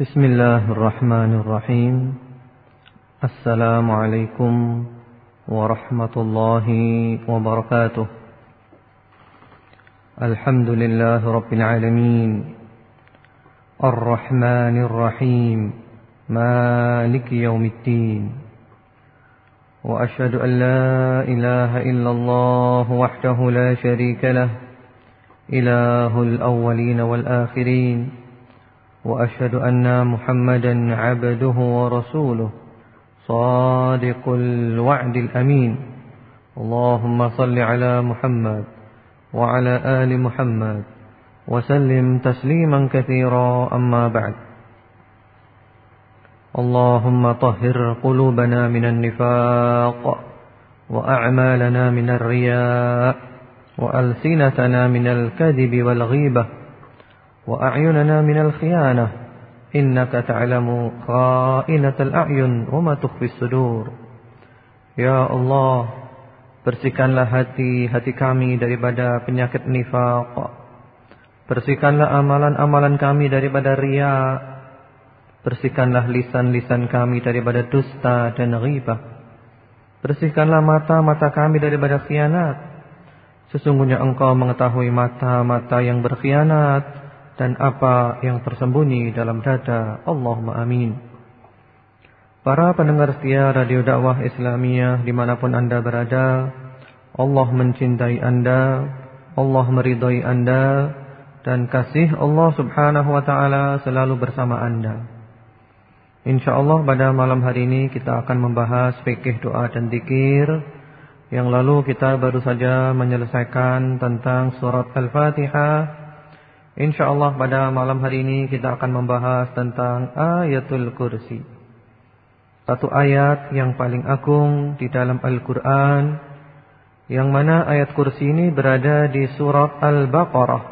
بسم الله الرحمن الرحيم. السلام عليكم ورحمة الله وبركاته. الحمد لله رب العالمين. الرحمن الرحيم. مالك يوم الدين. وأشهد أن لا إله إلا الله وحده لا شريك له. إله الأولين والآخرين. وأشهد أن محمدا عبده ورسوله صادق الوعد الأمين. اللهم صل على محمد وعلى آل محمد وسلم تسليما كثيرا. أما بعد اللهم طهر قلوبنا من النفاق وأعمالنا من الرياء وألسنتنا من الكذب والغيبة. وأعيننا من الخيانة إنك تعلم خائنة الأعين وما تخفي الصدور Ya Allah Bersihkanlah hati-hati kami daripada penyakit nifaq Bersihkanlah amalan-amalan kami daripada riya Bersihkanlah lisan-lisan kami daripada dusta dan ghibah Bersihkanlah mata-mata kami daripada khianat Sesungguhnya engkau mengetahui mata-mata yang berkhianat dan apa yang tersembunyi dalam dada. Allahumma amin. Para pendengar setia Radio Dakwah Islamiyah di mana pun anda berada, Allah mencintai anda, Allah meridai anda, dan kasih Allah subhanahu wa ta'ala selalu bersama anda. InsyaAllah pada malam hari ini kita akan membahas fikih doa dan dikir. Yang lalu kita baru saja menyelesaikan tentang surat Al-Fatihah InsyaAllah pada malam hari ini kita akan membahas tentang ayatul kursi. Satu ayat yang paling agung di dalam Al-Quran. Yang mana ayat kursi ini berada di surat Al-Baqarah.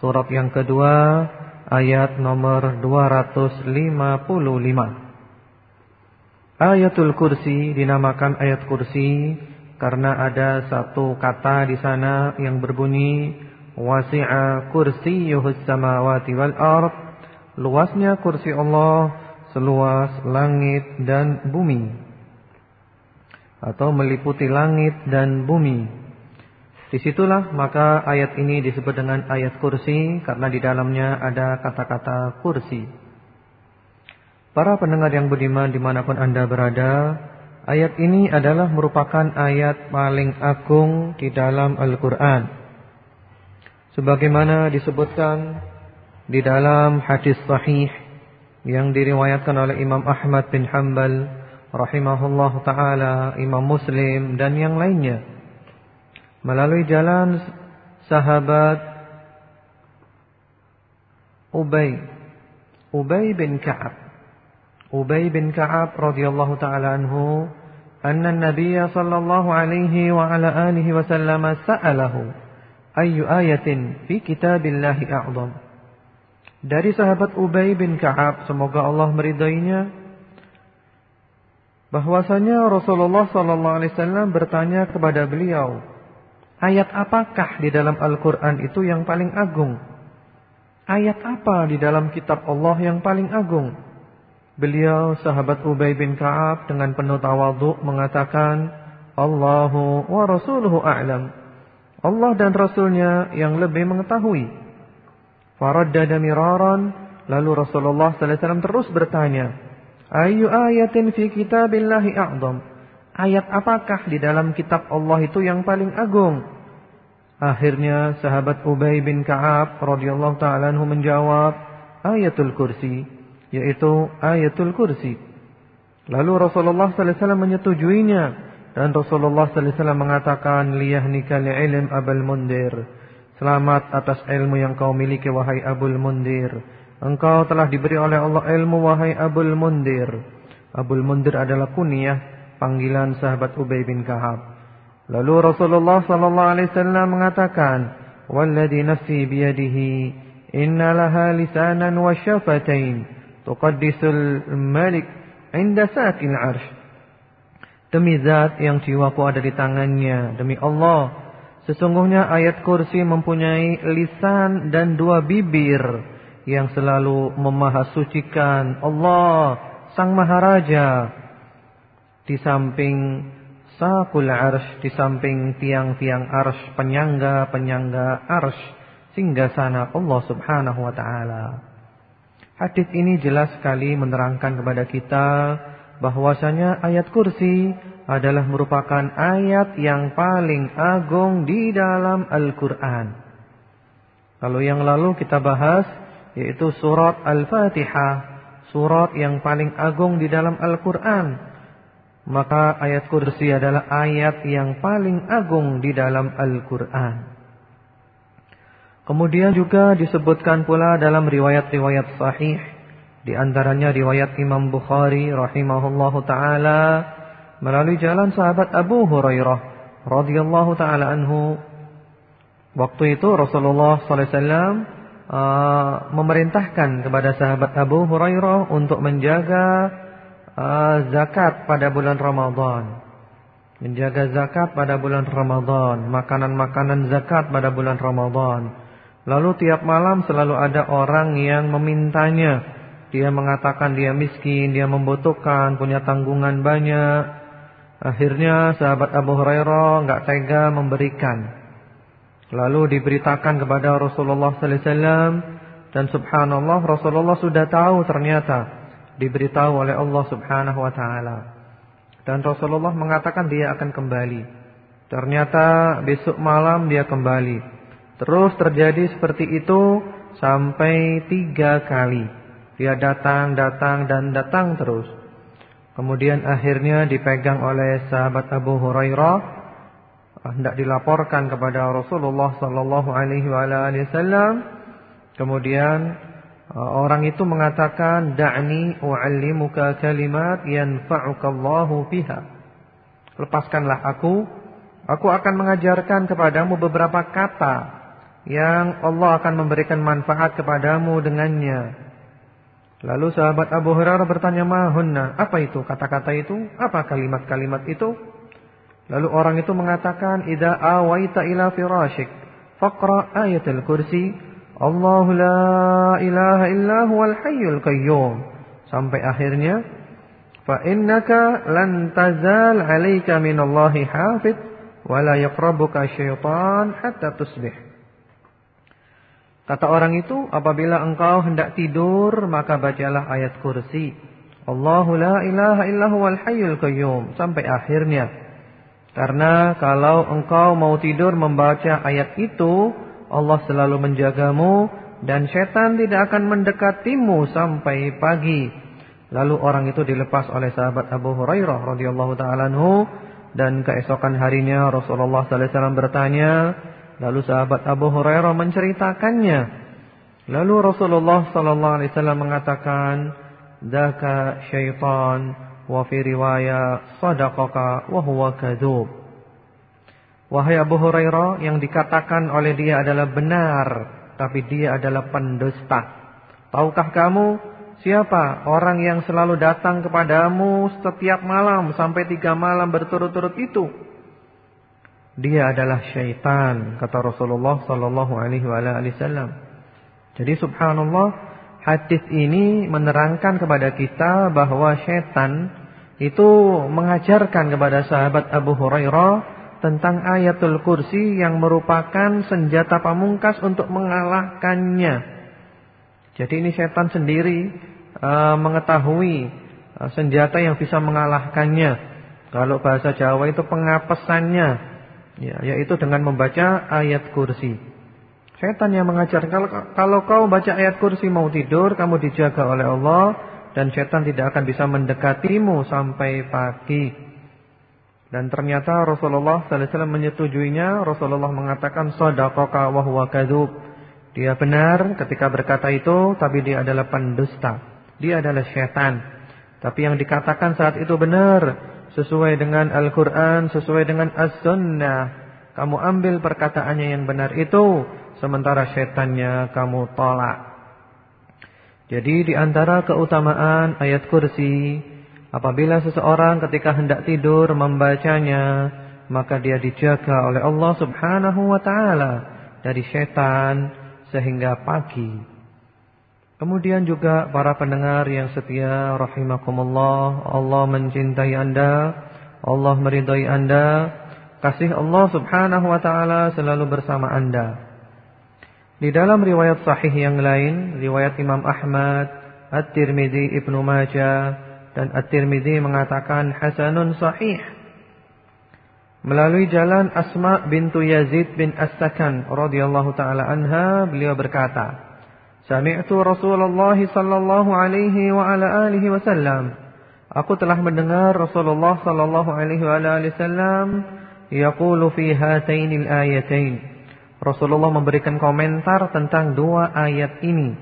Surat yang kedua ayat nomor 255. Ayatul kursi dinamakan ayat kursi karena ada satu kata di sana yang berbunyi wasi'a kursiyyuhus samawati wal ard. Luasnya kursi Allah seluas langit dan bumi. Atau meliputi langit dan bumi. Di situlah maka ayat ini disebut dengan ayat kursi karena di dalamnya ada kata-kata kursi. Para pendengar yang budiman di mana pun anda berada ayat ini adalah merupakan ayat paling agung di dalam Al-Quran sebagaimana disebutkan di dalam hadis sahih yang diriwayatkan oleh Imam Ahmad bin Hanbal rahimahullah taala, Imam Muslim dan yang lainnya. Melalui jalan sahabat Ubay Ubay bin Ka'ab. Ubay bin Ka'ab radhiyallahu taala anhu anna an-nabiy sallallahu alaihi wa ala alihi wasallam sa'alahu ayu ayatin fi kitabillahi a'zam. Dari sahabat Ubay bin Ka'ab, semoga Allah meridainya, bahwasanya Rasulullah sallallahu alaihi wasallam bertanya kepada beliau, ayat apakah di dalam Al-Qur'an itu yang paling agung? Ayat apa di dalam kitab Allah yang paling agung? Beliau sahabat Ubay bin Ka'ab dengan penuh tawadhu mengatakan, Allahu wa rasuluhu a'lam. Allah dan Rasulnya yang lebih mengetahui. Faraddada miraran. Lalu Rasulullah SAW terus bertanya. Ayu ayatin fi kitabillahi a'zam. Ayat apakah di dalam kitab Allah itu yang paling agung? Akhirnya sahabat Ubay bin Ka'ab radhiyallahu taala anhu menjawab, ayatul kursi, yaitu ayatul kursi. Lalu Rasulullah wasallam menyetujuinya dan Rasulullah sallallahu alaihi wasallam mengatakan liyahnika li'ilm Abul Mundir. Selamat atas ilmu yang kau miliki wahai Abul Mundir. Engkau telah diberi oleh Allah ilmu wahai Abul Mundir. Abul Mundir adalah kunyah panggilan sahabat Ubay bin Kahab. Lalu Rasulullah sallallahu alaihi wasallam mengatakan, "Walladhi nafsi biyadihi, inna laha lisanan wa syafatain, tuqaddisul malik 'inda sakil 'arsy." Demi zat yang jiwaku ada di tangannya. Demi Allah. Sesungguhnya ayat kursi mempunyai lisan dan dua bibir. yang selalu memahasucikan Allah Sang Maharaja di samping sakul arsh di samping tiang-tiang arsh penyangga-penyangga arsh sehingga sana Allah Subhanahu wa taala. Hadis ini jelas sekali menerangkan kepada kita bahwasanya ayat kursi adalah merupakan ayat yang paling agung di dalam Al-Qur'an. Kalau yang lalu kita bahas yaitu surat Al-Fatihah, surat yang paling agung di dalam Al-Qur'an. Maka ayat kursi adalah ayat yang paling agung di dalam Al-Quran. Kemudian juga disebutkan pula dalam riwayat-riwayat sahih. Di antaranya riwayat Imam Bukhari rahimahullahu ta'ala. Melalui jalan sahabat Abu Hurairah radhiyallahu ta'ala anhu. Waktu itu Rasulullah SAW uh, memerintahkan kepada sahabat Abu Hurairah untuk menjaga uh, zakat pada bulan Ramadan. Menjaga zakat pada bulan Ramadan, makanan-makanan zakat pada bulan Ramadan. Lalu tiap malam selalu ada orang yang memintanya. Dia mengatakan dia miskin, dia membutuhkan, punya tanggungan banyak. Akhirnya sahabat Abu Hurairah enggak tega memberikan. Lalu diberitakan kepada Rasulullah sallallahu alaihi wasallam dan subhanallah Rasulullah sudah tahu ternyata diberitahu oleh Allah Subhanahu wa taala. Dan Rasulullah mengatakan dia akan kembali. Ternyata besok malam dia kembali. Terus terjadi seperti itu sampai tiga kali. Dia datang, datang dan datang terus. Kemudian akhirnya dipegang oleh sahabat Abu Hurairah hendak dilaporkan kepada Rasulullah wasallam. Kemudian Uh, orang itu mengatakan da'ni u'allimuka kalimat yanfa'uka Allahu biha. Lepaskanlah aku, aku akan mengajarkan kepadamu beberapa kata yang Allah akan memberikan manfaat kepadamu dengannya. Lalu sahabat Abu Hurairah bertanya, "Mahunna?" Apa itu kata-kata itu? Apa kalimat-kalimat itu? Lalu orang itu mengatakan, "Idza awaita ila firashik, faqra ayatul kursi." Allah la ilaha illa huwal hayyul qayyum. Sampai akhirnya fa innaka lan tazal 'alaika minallahi hafid wa la yaqrabuka syaitan hatta tusbih. Kata orang itu, apabila engkau hendak tidur, maka bacalah ayat kursi. Allahu la ilaha illa huwal hayyul qayyum sampai akhirnya. Karena kalau engkau mau tidur membaca ayat itu, Allah selalu menjagamu dan setan tidak akan mendekatimu sampai pagi. Lalu orang itu dilepas oleh sahabat Abu Hurairah radhiyallahu taala dan keesokan harinya Rasulullah sallallahu alaihi wasallam bertanya, lalu sahabat Abu Hurairah menceritakannya. Lalu Rasulullah sallallahu alaihi wasallam mengatakan, "Dzaka syaitan wa fi riwayat sadaqaka wa huwa kadzub." Wahai Abu Hurairah yang dikatakan oleh dia adalah benar Tapi dia adalah pendusta Tahukah kamu siapa orang yang selalu datang kepadamu setiap malam Sampai tiga malam berturut-turut itu Dia adalah syaitan Kata Rasulullah Sallallahu Alaihi Wasallam Jadi subhanallah Hadis ini menerangkan kepada kita bahwa syaitan Itu mengajarkan kepada sahabat Abu Hurairah tentang ayatul kursi yang merupakan senjata pamungkas untuk mengalahkannya. Jadi ini setan sendiri uh, mengetahui uh, senjata yang bisa mengalahkannya. Kalau bahasa Jawa itu pengapesannya, ya, yaitu dengan membaca ayat kursi. Setan yang mengajar kalau kalau kau baca ayat kursi mau tidur, kamu dijaga oleh Allah dan setan tidak akan bisa mendekatimu sampai pagi. Dan ternyata Rasulullah sallallahu alaihi wasallam menyetujuinya. Rasulullah mengatakan shadaqaka wa huwa kadzub. Dia benar ketika berkata itu, tapi dia adalah pendusta. Dia adalah syaitan. Tapi yang dikatakan saat itu benar, sesuai dengan Al-Qur'an, sesuai dengan As-Sunnah. Kamu ambil perkataannya yang benar itu, sementara syaitannya kamu tolak. Jadi di antara keutamaan ayat kursi Apabila seseorang ketika hendak tidur membacanya, maka dia dijaga oleh Allah Subhanahu wa taala dari setan sehingga pagi. Kemudian juga para pendengar yang setia rahimakumullah, Allah mencintai Anda, Allah meridai Anda, kasih Allah Subhanahu wa taala selalu bersama Anda. Di dalam riwayat sahih yang lain, riwayat Imam Ahmad, At-Tirmidzi, Ibnu Majah dan At-Tirmidzi mengatakan hasanun sahih. Melalui jalan Asma bintu Yazid bin As-Sakan radhiyallahu taala anha, beliau berkata, Sami'tu Rasulullah sallallahu alaihi wa ala alihi wasallam. Aku telah mendengar Rasulullah sallallahu alaihi wa alihi wasallam yaqulu fi hatainil ayatain. Rasulullah memberikan komentar tentang dua ayat ini.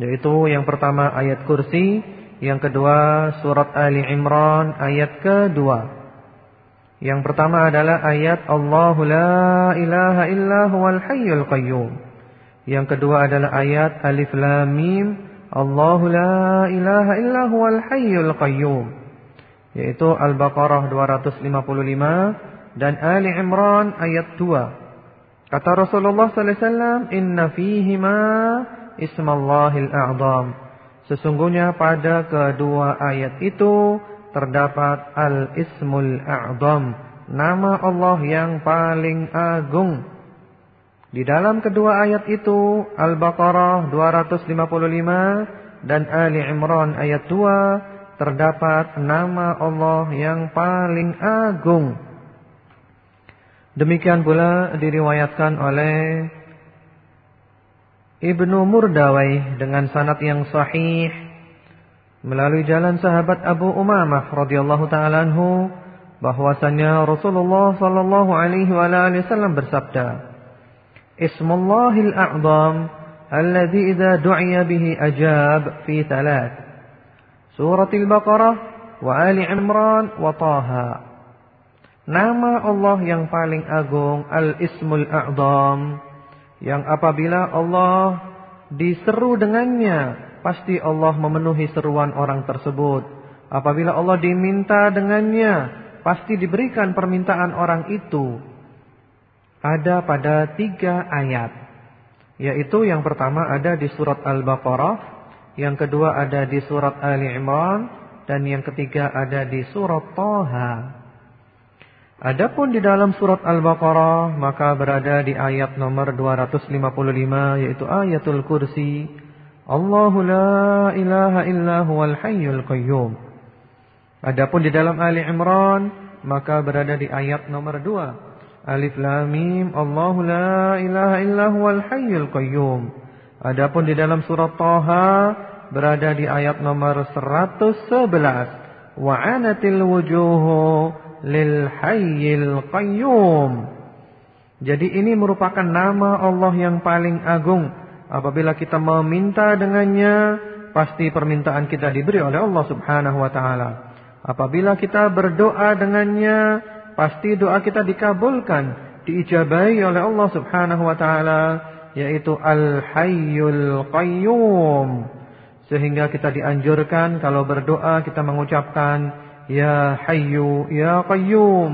Yaitu yang pertama ayat kursi, yang kedua surat Ali Imran ayat kedua. Yang pertama adalah ayat Allahu la ilaha illa huwal hayyul qayyum. Yang kedua adalah ayat Alif Lam Mim Allahu la ilaha illa huwal hayyul qayyum yaitu Al-Baqarah 255 dan Ali Imran ayat 2. Kata Rasulullah sallallahu alaihi wasallam inna fihima ismallahil a'zam. Sesungguhnya pada kedua ayat itu terdapat al-ismul a'zam, nama Allah yang paling agung. Di dalam kedua ayat itu Al-Baqarah 255 dan Ali Imran ayat 2 terdapat nama Allah yang paling agung. Demikian pula diriwayatkan oleh Ibnu Murdawai dengan sanad yang sahih melalui jalan sahabat Abu Umamah radhiyallahu taala anhu bahwasanya Rasulullah sallallahu alaihi wasallam bersabda Ismullahil a'zam alladhi idza du'ya bihi ajab fi thalath. Surat Al-Baqarah wa Ali Imran wa Taha. Nama Allah yang paling agung Al-Ismul A'zam yang apabila Allah diseru dengannya pasti Allah memenuhi seruan orang tersebut. Apabila Allah diminta dengannya pasti diberikan permintaan orang itu ada pada tiga ayat. Yaitu yang pertama ada di surat Al-Baqarah, yang kedua ada di surat Ali Imran, dan yang ketiga ada di surat Taha. Adapun di dalam surat Al-Baqarah maka berada di ayat nomor 255 yaitu ayatul kursi. Allahu la ilaha illa huwal hayyul qayyum. Adapun di dalam Ali Imran maka berada di ayat nomor 2 Alif Lam Mim Allahu la ilaha illa huwal hayyul qayyum. Adapun di dalam surat Taha berada di ayat nomor 111. Wa anatil wujuhu lil hayyil qayyum. Jadi ini merupakan nama Allah yang paling agung. Apabila kita meminta dengannya, pasti permintaan kita diberi oleh Allah Subhanahu wa taala. Apabila kita berdoa dengannya, pasti doa kita dikabulkan, diijabahi oleh Allah Subhanahu wa taala yaitu Al-Hayyul Qayyum. Sehingga kita dianjurkan kalau berdoa kita mengucapkan ya Hayyu ya Qayyum,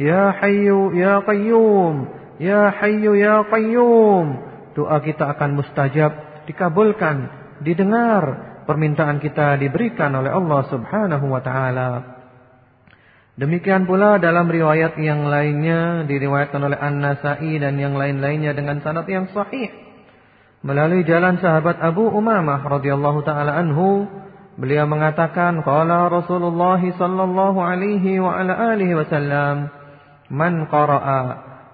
ya Hayyu ya Qayyum, ya Hayyu ya Qayyum. Doa kita akan mustajab, dikabulkan, didengar, permintaan kita diberikan oleh Allah Subhanahu wa taala. Demikian pula dalam riwayat yang lainnya diriwayatkan oleh An-Nasa'i dan yang lain-lainnya dengan sanad yang sahih. Melalui jalan sahabat Abu Umamah radhiyallahu taala anhu, beliau mengatakan qala Rasulullah sallallahu alaihi wa ala alihi wasallam, "Man qara'a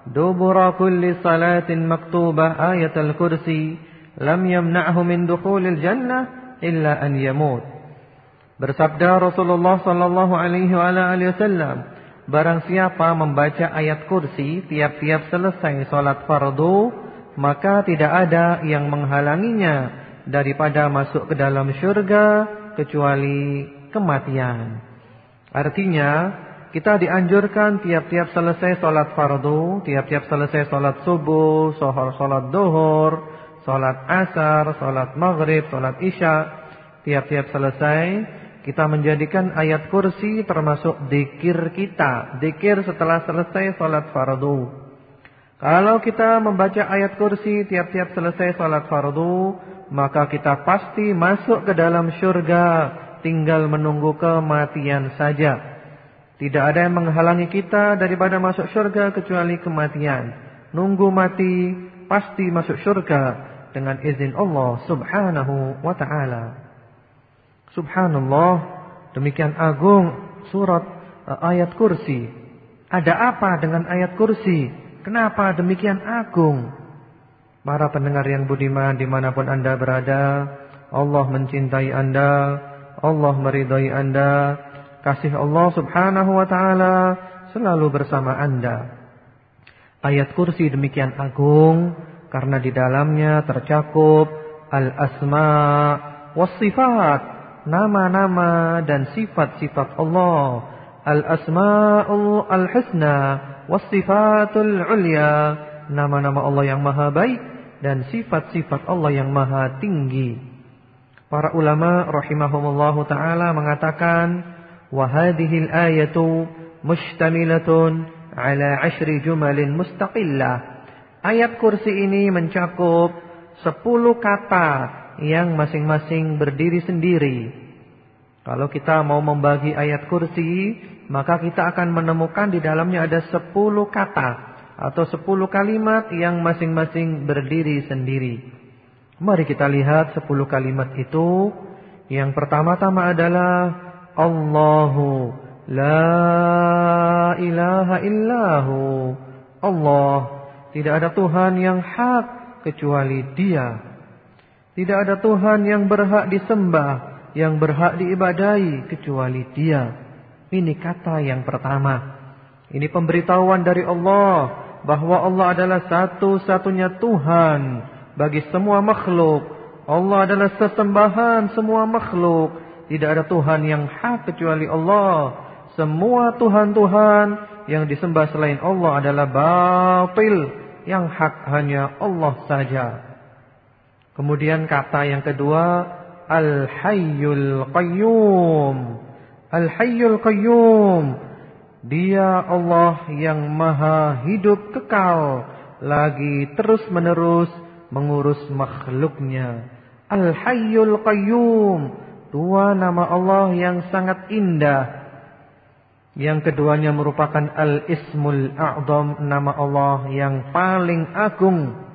dubura kulli salatin maktubah ayatul kursi, lam yamna'hu min dukhulil jannah illa an yamut." Bersabda Rasulullah sallallahu alaihi wasallam, barang siapa membaca ayat kursi tiap-tiap selesai salat fardu, maka tidak ada yang menghalanginya daripada masuk ke dalam syurga kecuali kematian. Artinya, kita dianjurkan tiap-tiap selesai salat fardu, tiap-tiap selesai salat subuh, salat duhur, salat asar, salat maghrib, salat isya, tiap-tiap selesai kita menjadikan ayat kursi termasuk dikir kita. Dikir setelah selesai salat fardu. Kalau kita membaca ayat kursi tiap-tiap selesai salat fardu, maka kita pasti masuk ke dalam syurga, tinggal menunggu kematian saja. Tidak ada yang menghalangi kita daripada masuk syurga kecuali kematian. Nunggu mati, pasti masuk syurga dengan izin Allah subhanahu wa ta'ala. Subhanallah, demikian agung surat uh, ayat kursi. Ada apa dengan ayat kursi? Kenapa demikian agung? Para pendengar yang budiman di mana pun anda berada, Allah mencintai anda, Allah meridai anda, kasih Allah subhanahu wa ta'ala selalu bersama anda. Ayat kursi demikian agung, karena di dalamnya tercakup al-asma was sifat, nama-nama dan sifat-sifat Allah. Al-asma'ul al-husna was sifatul ulya, nama-nama Allah yang maha baik dan sifat-sifat Allah yang maha tinggi. Para ulama rahimahumullahu taala mengatakan wa hadhil ayatu mustamilatun ala ashri jumalin mustaqillah. Ayat kursi ini mencakup sepuluh kata yang masing-masing berdiri sendiri. Kalau kita mau membagi ayat kursi, maka kita akan menemukan di dalamnya ada sepuluh kata atau sepuluh kalimat yang masing-masing berdiri sendiri. Mari kita lihat sepuluh kalimat itu. Yang pertama-tama adalah Allahu la ilaha illahu. Allah tidak ada Tuhan yang hak kecuali Dia. Tidak ada Tuhan yang berhak disembah, yang berhak diibadai kecuali Dia. Ini kata yang pertama. Ini pemberitahuan dari Allah bahwa Allah adalah satu-satunya Tuhan bagi semua makhluk. Allah adalah sesembahan semua makhluk. Tidak ada Tuhan yang hak kecuali Allah. Semua Tuhan-Tuhan yang disembah selain Allah adalah batil. Yang hak hanya Allah saja. Kemudian kata yang kedua, Al-Hayyul Qayyum. Al-Hayyul Qayyum dia Allah yang maha hidup kekal lagi terus menerus mengurus makhluknya. Al-Hayyul Qayyum. Dua nama Allah yang sangat indah. Yang keduanya merupakan Al-Ismul A'zam, nama Allah yang paling agung.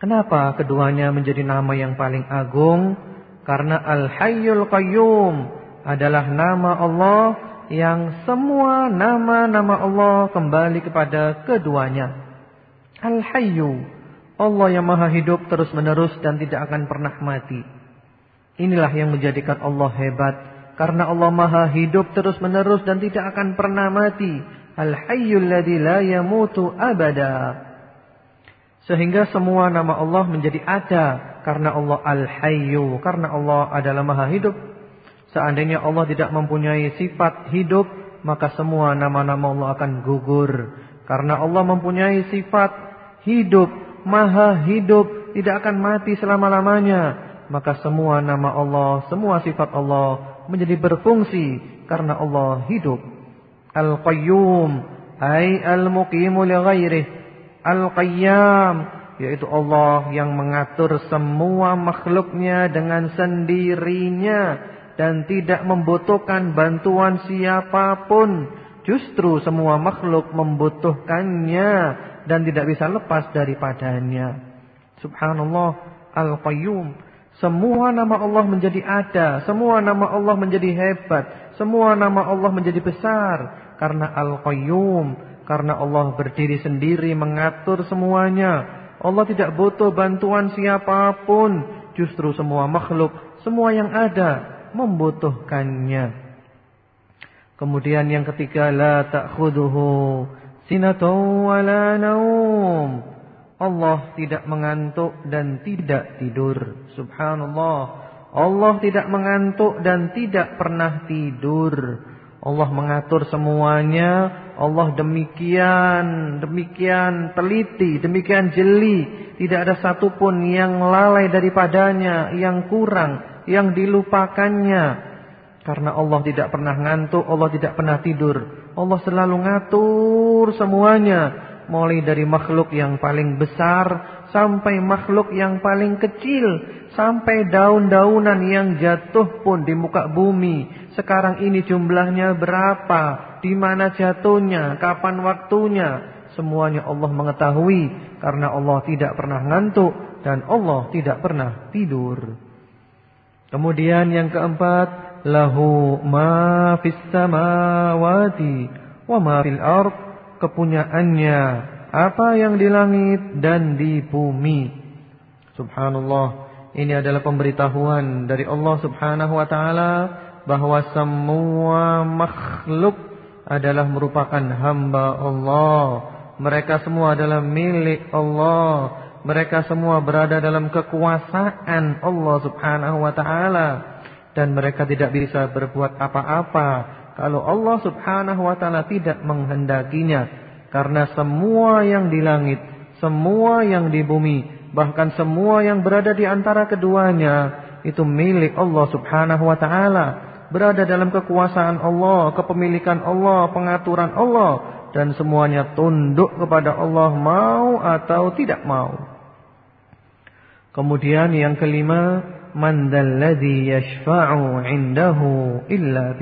Kenapa keduanya menjadi nama yang paling agung? Karena Al-Hayyul Qayyum adalah nama Allah yang semua nama-nama Allah kembali kepada keduanya. Al-Hayyu, Allah yang maha hidup terus-menerus dan tidak akan pernah mati. Inilah yang menjadikan Allah hebat. Karena Allah maha hidup terus-menerus dan tidak akan pernah mati. Al-Hayyul ladzi la yamutu abada. Sehingga semua nama Allah menjadi ada. Karena Allah Al-Hayyu. Karena Allah adalah maha hidup Seandainya Allah tidak mempunyai sifat hidup, maka semua nama-nama Allah akan gugur. Karena Allah mempunyai sifat hidup, maha hidup, tidak akan mati selama-lamanya. Maka semua nama Allah, semua sifat Allah menjadi berfungsi karena Allah hidup. Al-Qayyum, ay al-muqimu li ghairih. Al-Qayyam, yaitu Allah yang mengatur semua makhluknya dengan sendirinya dan tidak membutuhkan bantuan siapa pun. Justru semua makhluk membutuhkannya dan tidak bisa lepas daripadanya. Subhanallah Al-Qayyum. Semua nama Allah menjadi ada, semua nama Allah menjadi hebat, semua nama Allah menjadi besar karena Al-Qayyum, karena Allah berdiri sendiri mengatur semuanya. Allah tidak butuh bantuan siapa pun, justru semua makhluk, semua yang ada membutuhkannya. Kemudian yang ketiga la ta'khudhuhu sinatun wala naum. Allah tidak mengantuk dan tidak tidur. Subhanallah. Allah tidak mengantuk dan tidak pernah tidur. Allah mengatur semuanya. Allah demikian, demikian teliti, demikian jeli. Tidak ada satupun yang lalai daripadanya, yang kurang yang dilupakannya. Karena Allah tidak pernah ngantuk, Allah tidak pernah tidur. Allah selalu ngatur semuanya. Mulai dari makhluk yang paling besar sampai makhluk yang paling kecil, sampai daun-daunan yang jatuh pun di muka bumi. Sekarang ini jumlahnya berapa? Di mana jatuhnya? Kapan waktunya? Semuanya Allah mengetahui karena Allah tidak pernah ngantuk dan Allah tidak pernah tidur. Kemudian yang keempat, lahu ma fis samawati wa ma fil ard, kepunyaannya apa yang di langit dan di bumi. Subhanallah. Ini adalah pemberitahuan dari Allah Subhanahu wa taala bahwa semua makhluk adalah merupakan hamba Allah. Mereka semua adalah milik Allah. Mereka semua berada dalam kekuasaan Allah Subhanahu wa taala dan mereka tidak bisa berbuat apa-apa kalau Allah Subhanahu wa taala tidak menghendakinya karena semua yang di langit, semua yang di bumi, bahkan semua yang berada di antara keduanya itu milik Allah Subhanahu wa taala, berada dalam kekuasaan Allah, kepemilikan Allah, pengaturan Allah dan semuanya tunduk kepada Allah mau atau tidak mau. Kemudian yang kelima, man dalladhi yashfa'u 'indahu illa.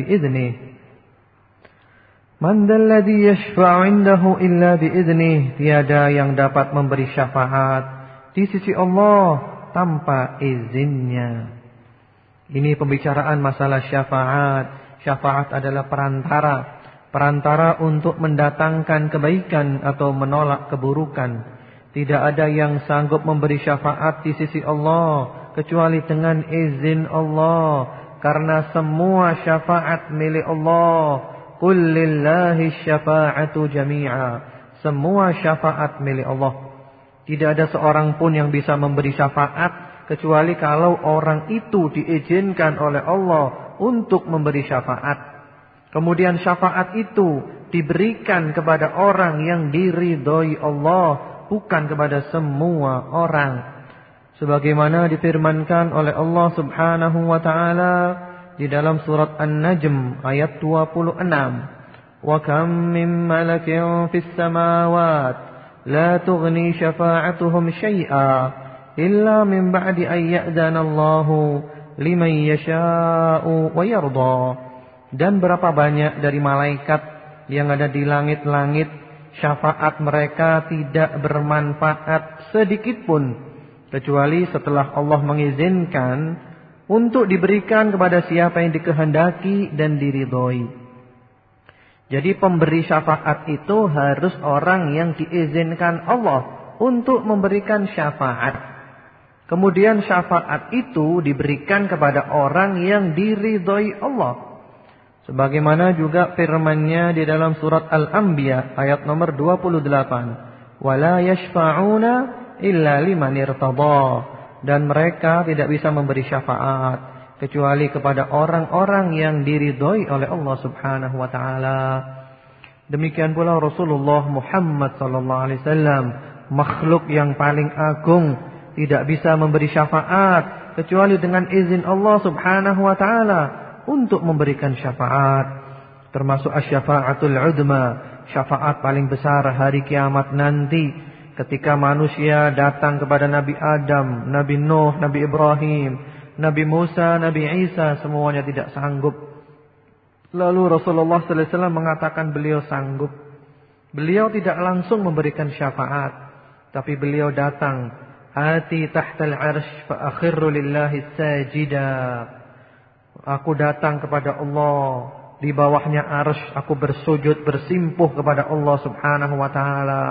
Man dalladhi yashfa'u 'indahu illa bi'idnih. Tiada yang dapat memberi syafaat di sisi Allah tanpa izinnya. Ini pembicaraan masalah syafaat. Syafaat adalah perantara, perantara untuk mendatangkan kebaikan atau menolak keburukan. Tidak ada yang sanggup memberi syafaat di sisi Allah kecuali dengan izin Allah karena semua syafaat milik Allah. Qul syafa'atu jami'a. Semua syafaat milik Allah. Tidak ada seorang pun yang bisa memberi syafaat kecuali kalau orang itu diizinkan oleh Allah untuk memberi syafaat. Kemudian syafaat itu diberikan kepada orang yang diridhoi Allah, bukan kepada semua orang. Sebagaimana difirmankan oleh Allah Subhanahu wa taala di dalam surat An-Najm ayat 26. Wa kam min malakin fis samawat la tughni syafa'atuhum syai'a illa min ba'di an ya'dana Allahu liman yasha'u wa yarda. Dan berapa banyak dari malaikat yang ada di langit-langit syafaat mereka tidak bermanfaat sedikit pun kecuali setelah Allah mengizinkan untuk diberikan kepada siapa yang dikehendaki dan diridhoi. Jadi pemberi syafaat itu harus orang yang diizinkan Allah untuk memberikan syafaat. Kemudian syafaat itu diberikan kepada orang yang diridhoi Allah. Sebagaimana juga firman-Nya di dalam surat Al-Anbiya ayat nomor 28. Wala yashfa'una illa liman dan mereka tidak bisa memberi syafaat kecuali kepada orang-orang yang diridhoi oleh Allah Subhanahu wa taala. Demikian pula Rasulullah Muhammad sallallahu alaihi wasallam, makhluk yang paling agung, tidak bisa memberi syafaat kecuali dengan izin Allah Subhanahu wa taala untuk memberikan syafaat. Termasuk asy-syafa'atul 'udma, syafaat paling besar hari kiamat nanti Ketika manusia datang kepada Nabi Adam, Nabi Nuh, Nabi Ibrahim, Nabi Musa, Nabi Isa, semuanya tidak sanggup. Lalu Rasulullah sallallahu alaihi wasallam mengatakan beliau sanggup. Beliau tidak langsung memberikan syafaat, tapi beliau datang, "Ati tahtal arsy fa akhirru lillahi sajida." Aku datang kepada Allah, di bawahnya arsy aku bersujud bersimpuh kepada Allah Subhanahu wa taala.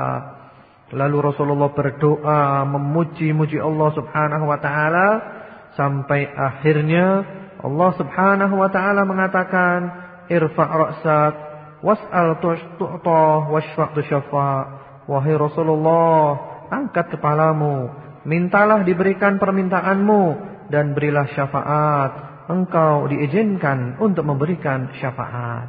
Lalu Rasulullah berdoa memuji-muji Allah Subhanahu wa taala. Sampai akhirnya Allah Subhanahu wa taala mengatakan irfa' ra'sak was'al tu'ta washfa' tushaffa wahai Rasulullah angkat kepalamu mintalah diberikan permintaanmu dan berilah syafaat. Engkau diizinkan untuk memberikan syafaat.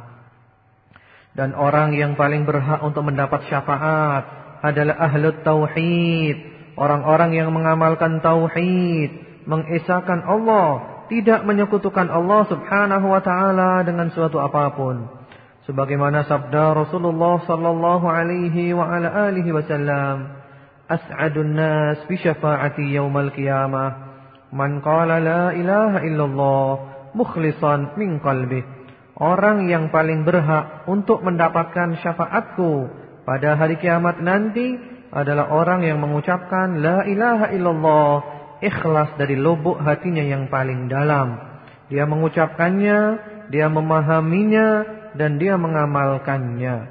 Dan orang yang paling berhak untuk mendapat syafaat adalah ahlu tauhid, orang-orang yang mengamalkan tauhid, mengesahkan Allah, tidak menyekutukan Allah Subhanahu wa taala dengan suatu apa pun. sebagaimana sabda Rasulullah sallallahu alaihi wa ala alihi wasallam as'adun nas bi syafaati yaumal qiyamah. Man qala la ilaha illallah mukhlishan min qalbi orang yang paling berhak untuk mendapatkan syafaatku pada hari kiamat nanti adalah orang yang mengucapkan la ilaha illallah ikhlas dari lubuk hatinya yang paling dalam dia mengucapkannya dia memahaminya dan dia mengamalkannya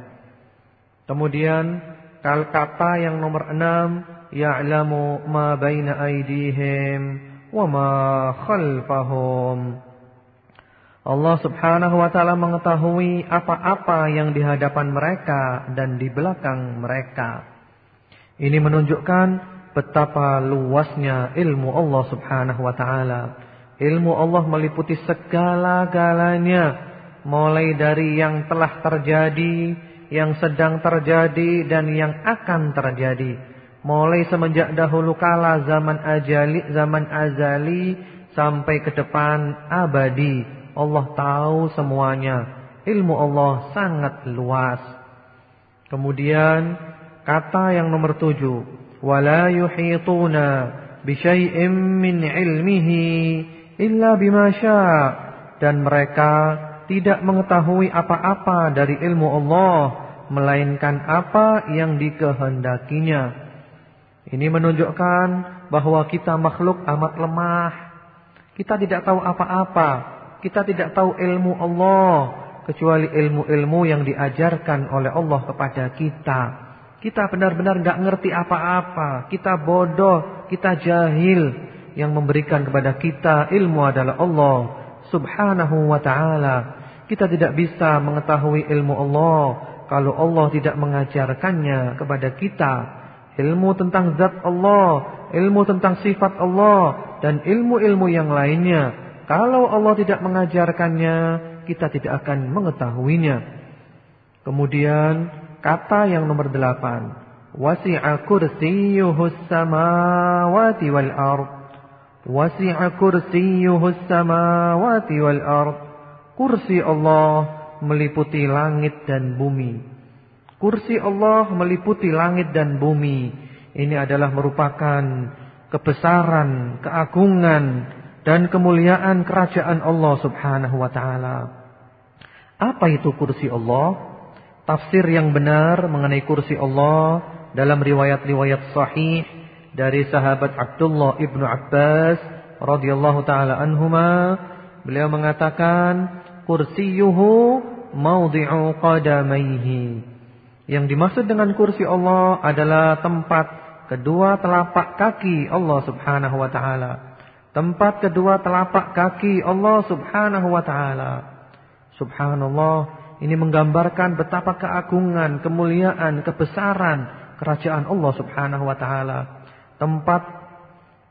kemudian Kata yang nomor enam, ya'lamu ma baina aydihim wa ma khalfahum. Allah Subhanahu wa taala mengetahui apa-apa yang di hadapan mereka dan di belakang mereka. Ini menunjukkan betapa luasnya ilmu Allah Subhanahu wa taala. Ilmu Allah meliputi segala-galanya, mulai dari yang telah terjadi yang sedang terjadi dan yang akan terjadi. Mulai semenjak dahulu kala zaman ajali, zaman azali sampai ke depan abadi. Allah tahu semuanya. Ilmu Allah sangat luas. Kemudian kata yang nomor tujuh. Wala yuhituna bisyai'im min ilmihi illa bima Dan mereka tidak mengetahui apa-apa dari ilmu Allah melainkan apa yang dikehendakinya. Ini menunjukkan bahwa kita makhluk amat lemah. Kita tidak tahu apa-apa. Kita tidak tahu ilmu Allah kecuali ilmu-ilmu yang diajarkan oleh Allah kepada kita. Kita benar-benar nggak ngerti apa-apa. Kita bodoh, kita jahil. Yang memberikan kepada kita ilmu adalah Allah Subhanahu wa taala. Kita tidak bisa mengetahui ilmu Allah kalau Allah tidak mengajarkannya kepada kita. Ilmu tentang zat Allah, ilmu tentang sifat Allah dan ilmu-ilmu yang lainnya. Kalau Allah tidak mengajarkannya, kita tidak akan mengetahuinya. Kemudian kata yang nomor delapan. Wasi'a kursiyuhus samawati wal ard. Wasi'a kursiyuhus samawati wal ard. Kursi Allah meliputi langit dan bumi. Kursi Allah meliputi langit dan bumi. Ini adalah merupakan kebesaran, keagungan dan kemuliaan kerajaan Allah Subhanahu wa taala. Apa itu kursi Allah? Tafsir yang benar mengenai kursi Allah dalam riwayat-riwayat sahih dari sahabat Abdullah ibnu Abbas radhiyallahu taala anhuma beliau mengatakan kursiyuhu maudhi'u qadamaihi. Yang dimaksud dengan kursi Allah adalah tempat kedua telapak kaki Allah Subhanahu wa taala. Tempat kedua telapak kaki Allah Subhanahu wa taala. Subhanallah, ini menggambarkan betapa keagungan, kemuliaan, kebesaran kerajaan Allah Subhanahu wa taala. Tempat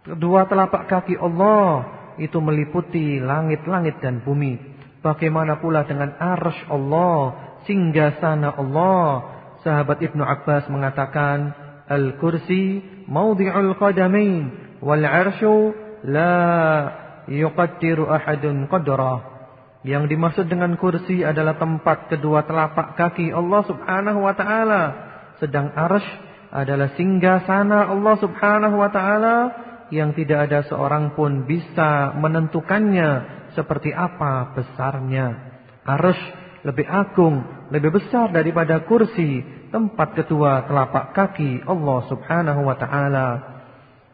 kedua telapak kaki Allah itu meliputi langit-langit dan bumi. Bagaimana pula dengan arsh Allah, singgasana Allah. Sahabat Ibnu Abbas mengatakan, Al-kursi maudhi'ul qadamain wal arsyu la yuqaddiru ahadun qadrah. Yang dimaksud dengan kursi adalah tempat kedua telapak kaki Allah Subhanahu wa taala. Sedang arsh adalah singgasana Allah Subhanahu wa taala yang tidak ada seorang pun bisa menentukannya seperti apa besarnya. Arsh lebih agung, lebih besar daripada kursi tempat kedua telapak kaki Allah Subhanahu wa taala.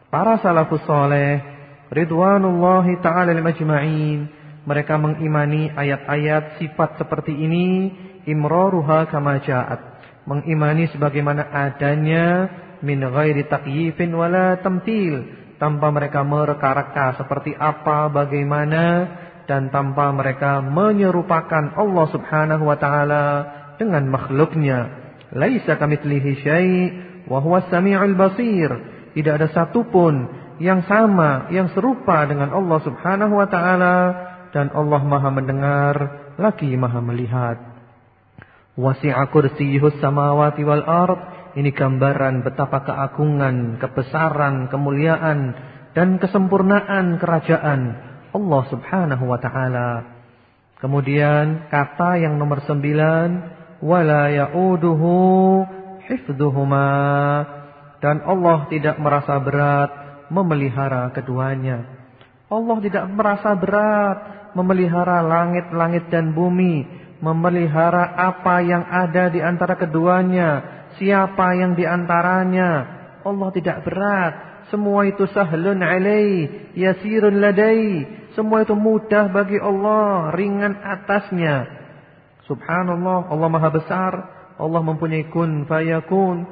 Para salafus saleh ridwanullahi taala majma'in mereka mengimani ayat-ayat sifat seperti ini imraruha kama ja'at. Mengimani sebagaimana adanya min ghairi takyifin wala tamtil tanpa mereka mereka-reka seperti apa bagaimana dan tanpa mereka menyerupakan Allah Subhanahu wa taala dengan makhluknya. Laisa kamitslihi syai' wa huwa samiul basir. Tidak ada satupun yang sama, yang serupa dengan Allah Subhanahu wa taala dan Allah Maha mendengar lagi Maha melihat. Wasi'a kursiyyuhus samawati wal ard. Ini gambaran betapa keagungan, kebesaran, kemuliaan dan kesempurnaan kerajaan Allah Subhanahu wa taala. Kemudian kata yang nomor sembilan, wala ya'uduhu hifdhuhuma. Dan Allah tidak merasa berat memelihara keduanya. Allah tidak merasa berat memelihara langit-langit dan bumi, memelihara apa yang ada di antara keduanya, siapa yang di antaranya. Allah tidak berat semua itu sahlun alai, yasirun ladai. Semua itu mudah bagi Allah, ringan atasnya. Subhanallah, Allah Maha besar. Allah mempunyai kun fayakun.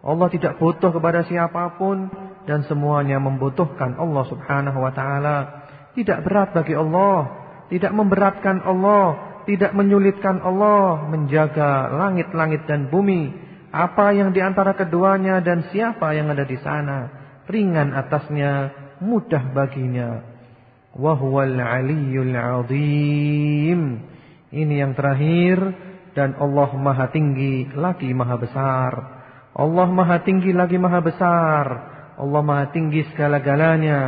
Allah tidak butuh kepada siapa pun dan semuanya membutuhkan Allah Subhanahu wa taala. Tidak berat bagi Allah, tidak memberatkan Allah, tidak menyulitkan Allah menjaga langit-langit dan bumi. Apa yang di antara keduanya dan siapa yang ada di sana ringan atasnya, mudah baginya. Wahwal aliyul azim. Ini yang terakhir dan Allah Maha tinggi lagi Maha besar. Allah Maha tinggi lagi Maha besar. Allah Maha tinggi segala-galanya,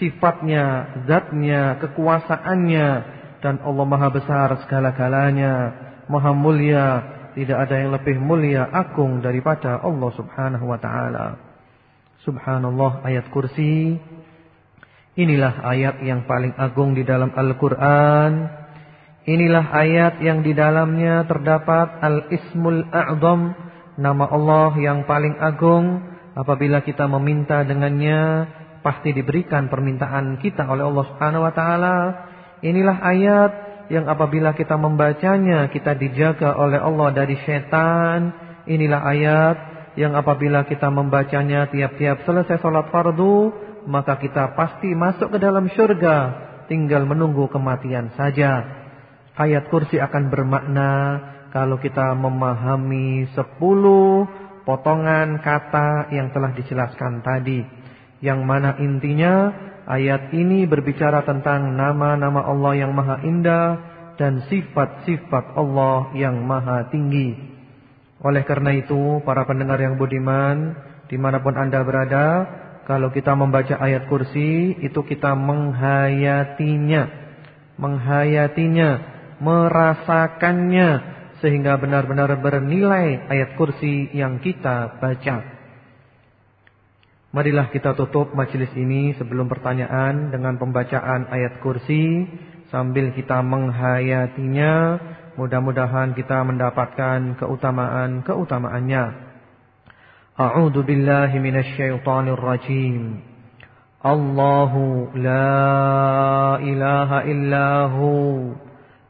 sifatnya, zatnya, kekuasaannya dan Allah Maha besar segala-galanya, Maha mulia, tidak ada yang lebih mulia agung daripada Allah Subhanahu wa taala. Subhanallah ayat kursi. Inilah ayat yang paling agung di dalam Al-Quran. Inilah ayat yang di dalamnya terdapat Al-Ismul A'zam Nama Allah yang paling agung Apabila kita meminta dengannya Pasti diberikan permintaan kita oleh Allah Subhanahu Wa Taala. Inilah ayat yang apabila kita membacanya Kita dijaga oleh Allah dari setan Inilah ayat yang apabila kita membacanya tiap-tiap selesai sholat fardu, maka kita pasti masuk ke dalam syurga, tinggal menunggu kematian saja. Ayat kursi akan bermakna kalau kita memahami sepuluh potongan kata yang telah dijelaskan tadi. Yang mana intinya ayat ini berbicara tentang nama-nama Allah yang maha indah dan sifat-sifat Allah yang maha tinggi. Oleh karena itu, para pendengar yang budiman, di mana pun anda berada, kalau kita membaca ayat kursi, itu kita menghayatinya, menghayatinya, merasakannya, sehingga benar-benar bernilai ayat kursi yang kita baca. Marilah kita tutup majelis ini sebelum pertanyaan dengan pembacaan ayat kursi sambil kita menghayatinya Mudah-mudahan kita mendapatkan keutamaan-keutamaannya. A'udzu billahi minasy syaithanir rajim. Allahu la ilaha illahu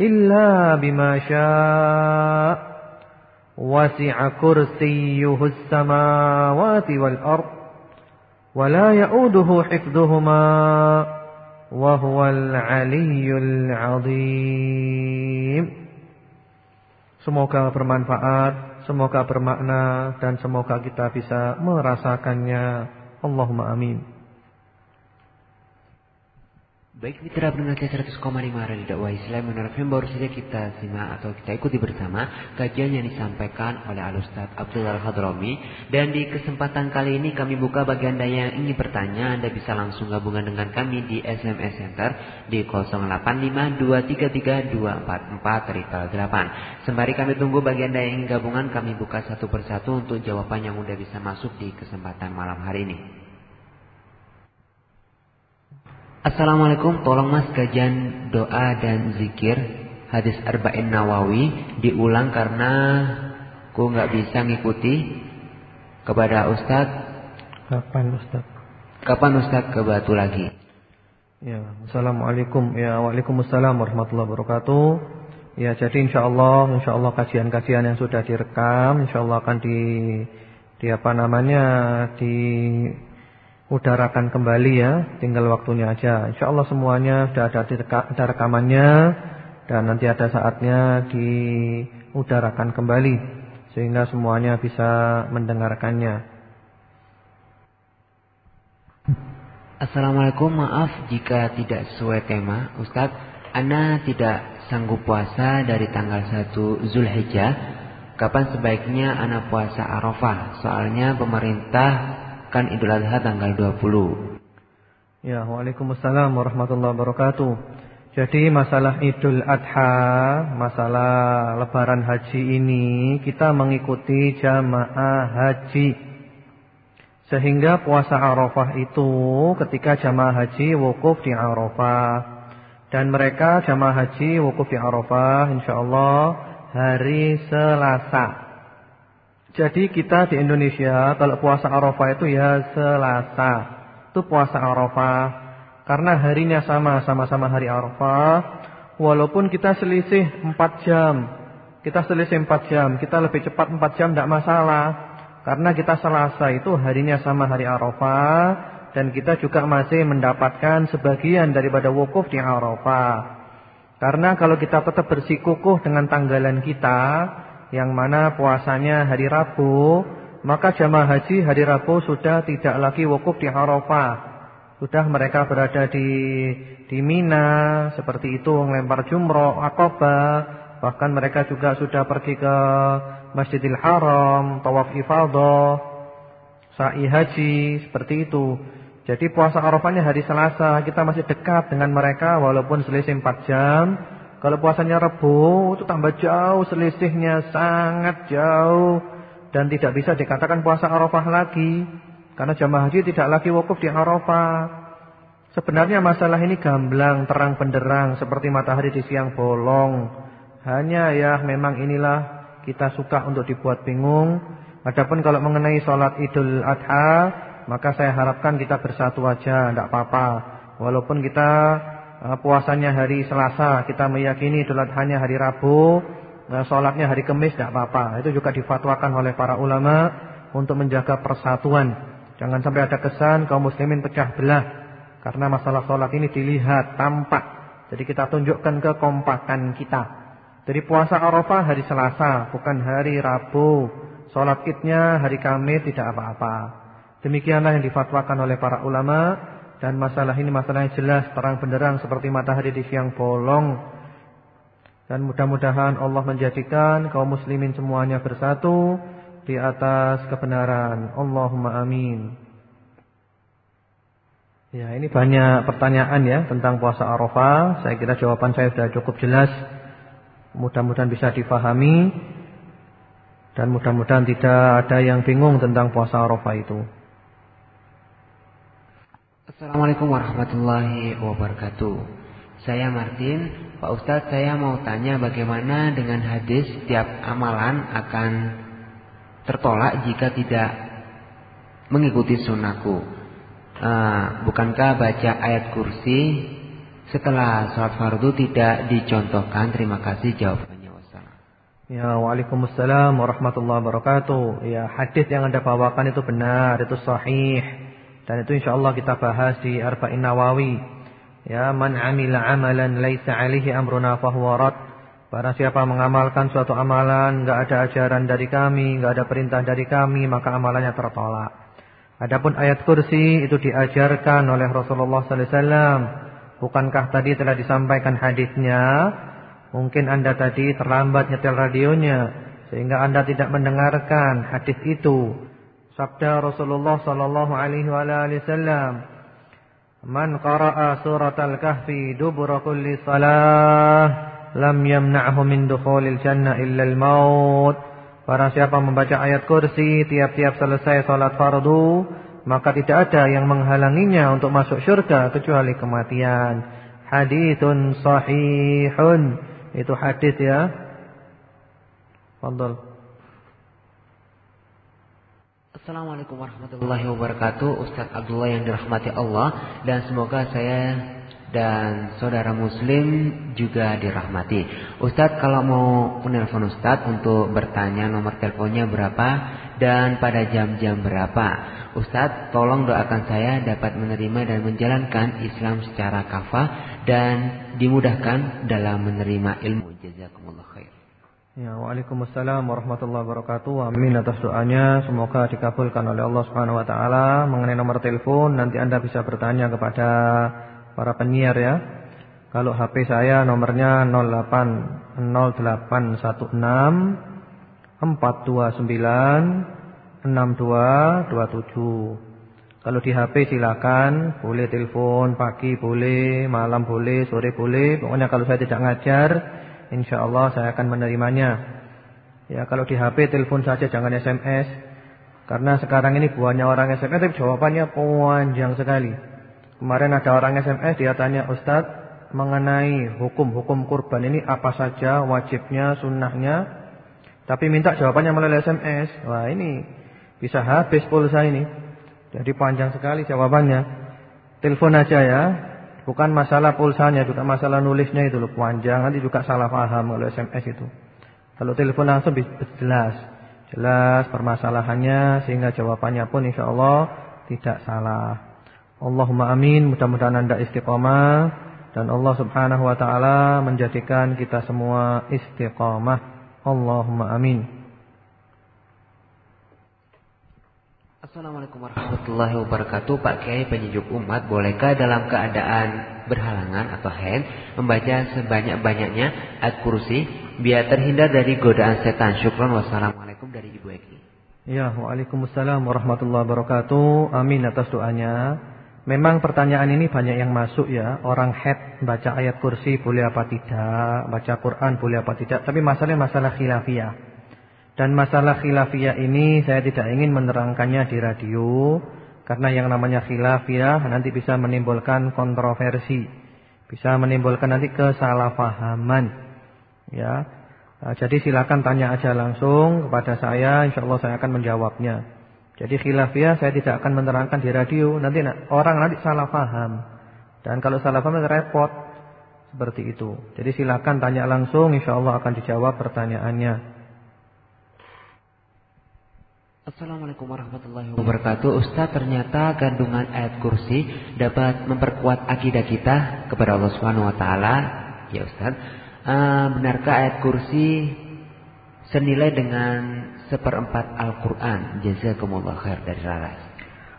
إلا بما شاء وسع كرسيه السماوات والأرض ولا يؤوده حفظهما Wahwal aliyul azim Semoga bermanfaat Semoga bermakna Dan semoga kita bisa merasakannya Allahumma amin Baik mitra pendengar 100,5 Radio Dakwah Islam Menurut film baru saja kita simak atau kita ikuti bersama Kajian yang disampaikan oleh Al-Ustaz Abdul Al-Hadrami Dan di kesempatan kali ini kami buka bagi Anda yang ingin bertanya Anda bisa langsung gabungan dengan kami di SMS Center Di 0852432448 Sembari kami tunggu bagi Anda yang ingin gabungan Kami buka satu persatu untuk jawaban yang sudah bisa masuk di kesempatan malam hari ini Assalamualaikum, tolong mas kajian doa dan zikir hadis arba'in nawawi diulang karena ku nggak bisa ngikuti kepada Ustad. Kapan Ustad? Kapan Ustad ke Batu lagi? Ya, Assalamualaikum. Ya, Waalaikumsalam warahmatullahi wabarakatuh. Ya, jadi insya Allah, insya Allah kajian-kajian yang sudah direkam, insya Allah akan di, di apa namanya, di udarakan kembali ya, tinggal waktunya aja. Insya Allah semuanya sudah ada, di ada rekamannya dan nanti ada saatnya di diudarakan kembali sehingga semuanya bisa mendengarkannya. Assalamualaikum, maaf jika tidak sesuai tema. Ustadz, Ana tidak sanggup puasa dari tanggal 1 Zulhijjah. Kapan sebaiknya Ana puasa Arafah? Soalnya pemerintah kan Idul Adha tanggal 20. Ya, Waalaikumsalam warahmatullahi wabarakatuh. Jadi masalah Idul Adha, masalah lebaran haji ini kita mengikuti jamaah haji. Sehingga puasa Arafah itu ketika jamaah haji wukuf di Arafah. Dan mereka jamaah haji wukuf di Arafah insyaallah hari Selasa. Jadi kita di Indonesia kalau puasa Arafah itu ya Selasa. Itu puasa Arafah. Karena harinya sama, sama-sama hari Arafah. Walaupun kita selisih 4 jam. Kita selisih 4 jam. Kita lebih cepat 4 jam tidak masalah. Karena kita Selasa itu harinya sama hari Arafah dan kita juga masih mendapatkan sebagian daripada wukuf di Arafah. Karena kalau kita tetap bersikukuh dengan tanggalan kita yang mana puasanya hari Rabu, maka jamaah haji hari Rabu sudah tidak lagi wukuf di Arafah. Sudah mereka berada di di Mina seperti itu melempar jumroh, akobah Bahkan mereka juga sudah pergi ke Masjidil Haram, tawaf ifadah, sa'i haji, seperti itu. Jadi puasa Arafahnya hari Selasa, kita masih dekat dengan mereka walaupun selisih 4 jam. Kalau puasanya Rebu itu tambah jauh selisihnya sangat jauh dan tidak bisa dikatakan puasa Arafah lagi karena jamaah haji tidak lagi wukuf di Arafah. Sebenarnya masalah ini gamblang, terang benderang seperti matahari di siang bolong. Hanya ya memang inilah kita suka untuk dibuat bingung. Adapun kalau mengenai sholat idul adha, maka saya harapkan kita bersatu aja, tidak apa-apa. Walaupun kita puasanya hari Selasa, kita meyakini idul adhanya hari Rabu, uh, sholatnya hari Kamis, tidak apa-apa. Itu juga difatwakan oleh para ulama untuk menjaga persatuan. Jangan sampai ada kesan kaum muslimin pecah belah. Karena masalah sholat ini dilihat, tampak. Jadi kita tunjukkan kekompakan kita. Jadi puasa Arafah hari Selasa, bukan hari Rabu. Sholat idnya hari Kamis tidak apa-apa. Demikianlah yang difatwakan oleh para ulama. Dan masalah ini masalah yang jelas, terang benderang seperti matahari di siang bolong. Dan mudah-mudahan Allah menjadikan kaum muslimin semuanya bersatu di atas kebenaran. Allahumma amin. Ya, ini banyak pertanyaan ya tentang puasa Arafah. Saya kira jawaban saya sudah cukup jelas. Mudah-mudahan bisa difahami dan mudah-mudahan tidak ada yang bingung tentang puasa Arafah itu. Assalamualaikum warahmatullahi wabarakatuh. Saya Martin, Pak Ustadz saya mau tanya bagaimana dengan hadis setiap amalan akan tertolak jika tidak mengikuti sunnahku. Uh, bukankah baca ayat kursi setelah sholat fardu tidak dicontohkan. Terima kasih jawabannya. Ya, Waalaikumsalam warahmatullahi wabarakatuh. Ya, hadis yang Anda bawakan itu benar, itu sahih. Dan itu insyaallah kita bahas di Arba'in Nawawi. Ya, man amila amalan laisa alaihi amruna fahuwa rad. Barang siapa mengamalkan suatu amalan, enggak ada ajaran dari kami, enggak ada perintah dari kami, maka amalannya tertolak. Adapun ayat kursi itu diajarkan oleh Rasulullah sallallahu alaihi wasallam Bukankah tadi telah disampaikan hadisnya? Mungkin Anda tadi terlambat nyetel radionya sehingga Anda tidak mendengarkan hadis itu. Sabda Rasulullah sallallahu alaihi wasallam, "Man qara'a suratal kahfi dubura kulli salah, lam yamna'hu min dukhulil jannah illa al-maut." Para siapa membaca ayat kursi tiap-tiap selesai salat fardu, maka tidak ada yang menghalanginya untuk masuk syurga kecuali kematian. Hadithun sahihun. Itu hadis ya. Fadal. Assalamualaikum warahmatullahi wabarakatuh. Ustaz Abdullah yang dirahmati Allah. Dan semoga saya dan saudara muslim juga dirahmati. Ustaz kalau mau menelpon Ustaz untuk bertanya nomor teleponnya berapa? Dan pada jam-jam berapa? Ustadz, tolong doakan saya dapat menerima dan menjalankan Islam secara kafah dan dimudahkan dalam menerima ilmu. Jazakumullah khair. Ya, Waalaikumsalam warahmatullahi wabarakatuh. Amin atas doanya. Semoga dikabulkan oleh Allah Subhanahu wa taala. Mengenai nomor telepon nanti Anda bisa bertanya kepada para penyiar ya. Kalau HP saya nomornya 080816 429 6227. Kalau di HP silakan, boleh telepon pagi boleh, malam boleh, sore boleh. Pokoknya kalau saya tidak ngajar Insya Allah saya akan menerimanya. Ya kalau di HP telepon saja jangan SMS. Karena sekarang ini buahnya orang SMS tapi jawabannya panjang sekali. Kemarin ada orang SMS dia tanya Ustadz mengenai hukum-hukum kurban ini apa saja wajibnya, sunnahnya. Tapi minta jawabannya melalui SMS. Wah ini bisa habis pulsa ini. Jadi panjang sekali jawabannya. Telepon aja ya. Bukan masalah pulsanya, juga masalah nulisnya itu loh panjang. Nanti juga salah paham kalau SMS itu. Kalau telepon langsung jelas. Jelas permasalahannya sehingga jawabannya pun insya Allah tidak salah. Allahumma amin. Mudah-mudahan Anda istiqomah dan Allah Subhanahu wa taala menjadikan kita semua istiqomah. Allahumma amin. Assalamualaikum warahmatullahi wabarakatuh. Pak Kiai penyejuk umat Bolehkah dalam keadaan berhalangan atau hand Membaca sebanyak-banyaknya ayat kursi Biar terhindar dari godaan setan? Syukron. Wassalamualaikum dari Ibu Eki. Ya waalaikumsalam warahmatullahi wabarakatuh. Amin atas doanya. Memang pertanyaan ini banyak yang masuk ya. Orang head baca ayat kursi boleh apa tidak? Baca Quran boleh apa tidak? Tapi masalahnya masalah khilafiyah dan masalah khilafiyah ini saya tidak ingin menerangkannya di radio karena yang namanya khilafiyah nanti bisa menimbulkan kontroversi, bisa menimbulkan nanti kesalahpahaman. Ya. Nah, jadi silakan tanya aja langsung kepada saya, Insya Allah saya akan menjawabnya. Jadi khilafiyah saya tidak akan menerangkan di radio, nanti orang nanti salah paham. Dan kalau salah paham repot seperti itu. Jadi silakan tanya langsung, Insya Allah akan dijawab pertanyaannya. Assalamualaikum warahmatullahi wabarakatuh. Ustaz ternyata kandungan ayat kursi Dapat memperkuat akidah kita Kepada Allah subhanahu wa ta'ala. Ya Ustaz. Uh, Benarkah ayat kursi Senilai dengan Seperempat Al-Quran? Jazakumullah khair dari Raras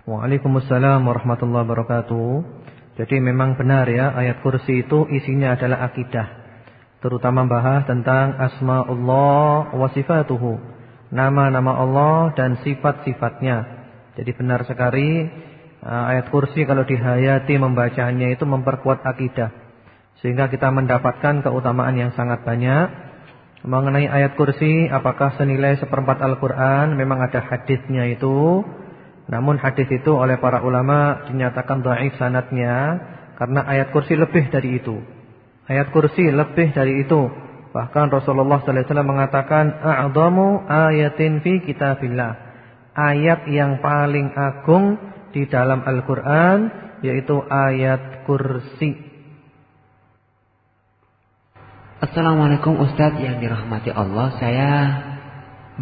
Waalaikumsalam warahmatullahi wabarakatuh. Jadi memang benar ya Ayat kursi itu isinya adalah akidah Terutama bahas tentang Asma'ullah wa sifatuhu nama-nama Allah dan sifat-sifatnya. Jadi benar sekali uh, ayat kursi kalau dihayati membacanya itu memperkuat akidah. Sehingga kita mendapatkan keutamaan yang sangat banyak. Mengenai ayat kursi apakah senilai seperempat Al-Quran memang ada hadisnya itu. Namun hadis itu oleh para ulama dinyatakan dhaif sanatnya karena ayat kursi lebih dari itu. Ayat kursi lebih dari itu. Bahkan Rasulullah wasallam mengatakan a'dhamu ayatin fi kitabillah. Ayat yang paling agung di dalam Al-Qur'an yaitu ayat kursi. Assalamualaikum Ustadz yang dirahmati Allah. Saya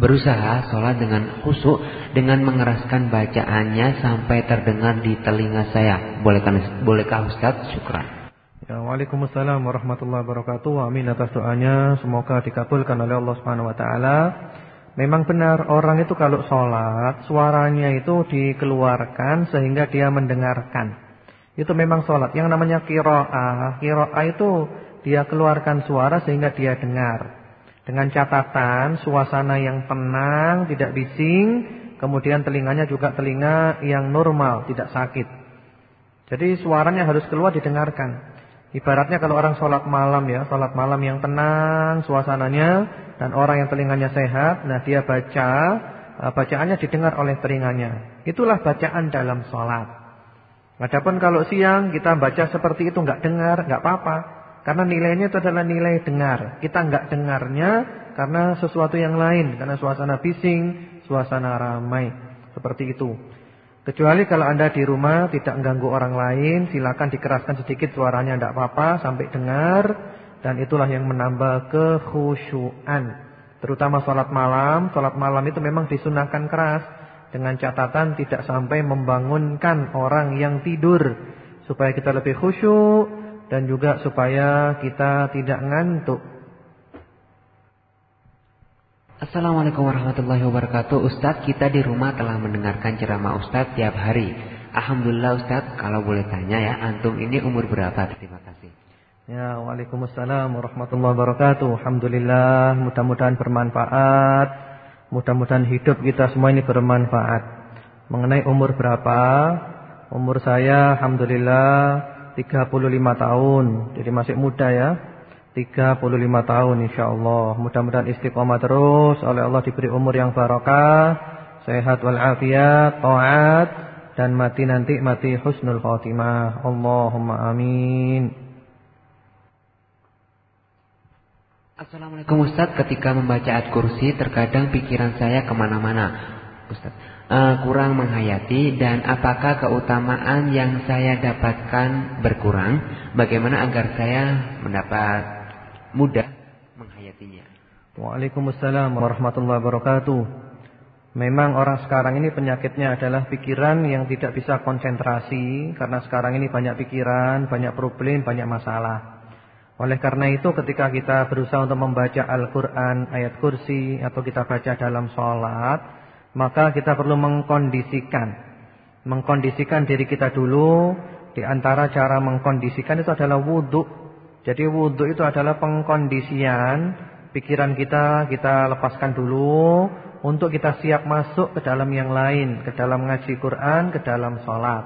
berusaha sholat dengan khusyuk dengan mengeraskan bacaannya sampai terdengar di telinga saya. Bolehkah, bolehkah Ustadz? Syukran. Ya, Waalaikumsalam warahmatullahi wabarakatuh. Amin atas doanya. Semoga dikabulkan oleh Allah Subhanahu wa taala. Memang benar orang itu kalau sholat suaranya itu dikeluarkan sehingga dia mendengarkan. Itu memang sholat. Yang namanya kiro'ah. Kiro'ah itu dia keluarkan suara sehingga dia dengar. Dengan catatan suasana yang tenang, tidak bising. Kemudian telinganya juga telinga yang normal, tidak sakit. Jadi suaranya harus keluar didengarkan. Ibaratnya kalau orang sholat malam ya, sholat malam yang tenang suasananya dan orang yang telinganya sehat, nah dia baca, eh, bacaannya didengar oleh telinganya. Itulah bacaan dalam sholat. Adapun kalau siang kita baca seperti itu nggak dengar, nggak apa-apa, karena nilainya itu adalah nilai dengar. Kita nggak dengarnya karena sesuatu yang lain, karena suasana bising, suasana ramai, seperti itu. Kecuali kalau Anda di rumah tidak mengganggu orang lain, silakan dikeraskan sedikit suaranya tidak apa-apa sampai dengar dan itulah yang menambah kekhusyuan. Terutama sholat malam, sholat malam itu memang disunahkan keras dengan catatan tidak sampai membangunkan orang yang tidur supaya kita lebih khusyuk dan juga supaya kita tidak ngantuk. Assalamualaikum warahmatullahi wabarakatuh. Ustadz kita di rumah telah mendengarkan ceramah Ustadz tiap hari. Alhamdulillah Ustadz kalau boleh tanya ya Antum ini umur berapa? Terima kasih. Ya Waalaikumsalam warahmatullahi wabarakatuh. Alhamdulillah mudah-mudahan bermanfaat. Mudah-mudahan hidup kita semua ini bermanfaat. Mengenai umur berapa? Umur saya Alhamdulillah 35 tahun. Jadi masih muda ya 35 tahun insyaallah. Mudah-mudahan istiqomah terus oleh Allah diberi umur yang barokah, sehat wal afiat, taat dan mati nanti mati husnul khatimah. Allahumma amin. Assalamualaikum Ustaz, ketika membaca ayat kursi terkadang pikiran saya ke mana-mana. Ustaz, uh, kurang menghayati dan apakah keutamaan yang saya dapatkan berkurang? Bagaimana agar saya mendapat mudah menghayatinya. Waalaikumsalam warahmatullahi wabarakatuh. Memang orang sekarang ini penyakitnya adalah pikiran yang tidak bisa konsentrasi karena sekarang ini banyak pikiran, banyak problem, banyak masalah. Oleh karena itu ketika kita berusaha untuk membaca Al-Qur'an, ayat kursi atau kita baca dalam sholat, maka kita perlu mengkondisikan mengkondisikan diri kita dulu di antara cara mengkondisikan itu adalah wudhu jadi wudhu itu adalah pengkondisian pikiran kita, kita lepaskan dulu untuk kita siap masuk ke dalam yang lain, ke dalam ngaji Quran, ke dalam sholat.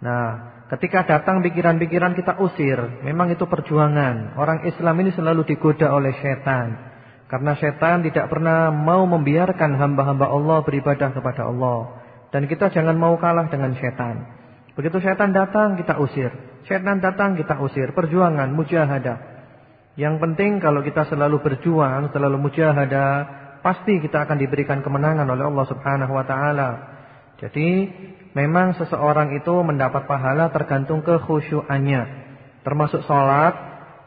Nah, ketika datang pikiran-pikiran kita usir, memang itu perjuangan. Orang Islam ini selalu digoda oleh setan. Karena setan tidak pernah mau membiarkan hamba-hamba Allah beribadah kepada Allah. Dan kita jangan mau kalah dengan setan. Begitu setan datang kita usir. Setan datang kita usir. Perjuangan, mujahadah. Yang penting kalau kita selalu berjuang, selalu mujahadah, pasti kita akan diberikan kemenangan oleh Allah Subhanahu wa taala. Jadi, memang seseorang itu mendapat pahala tergantung kekhusyuannya. Termasuk salat,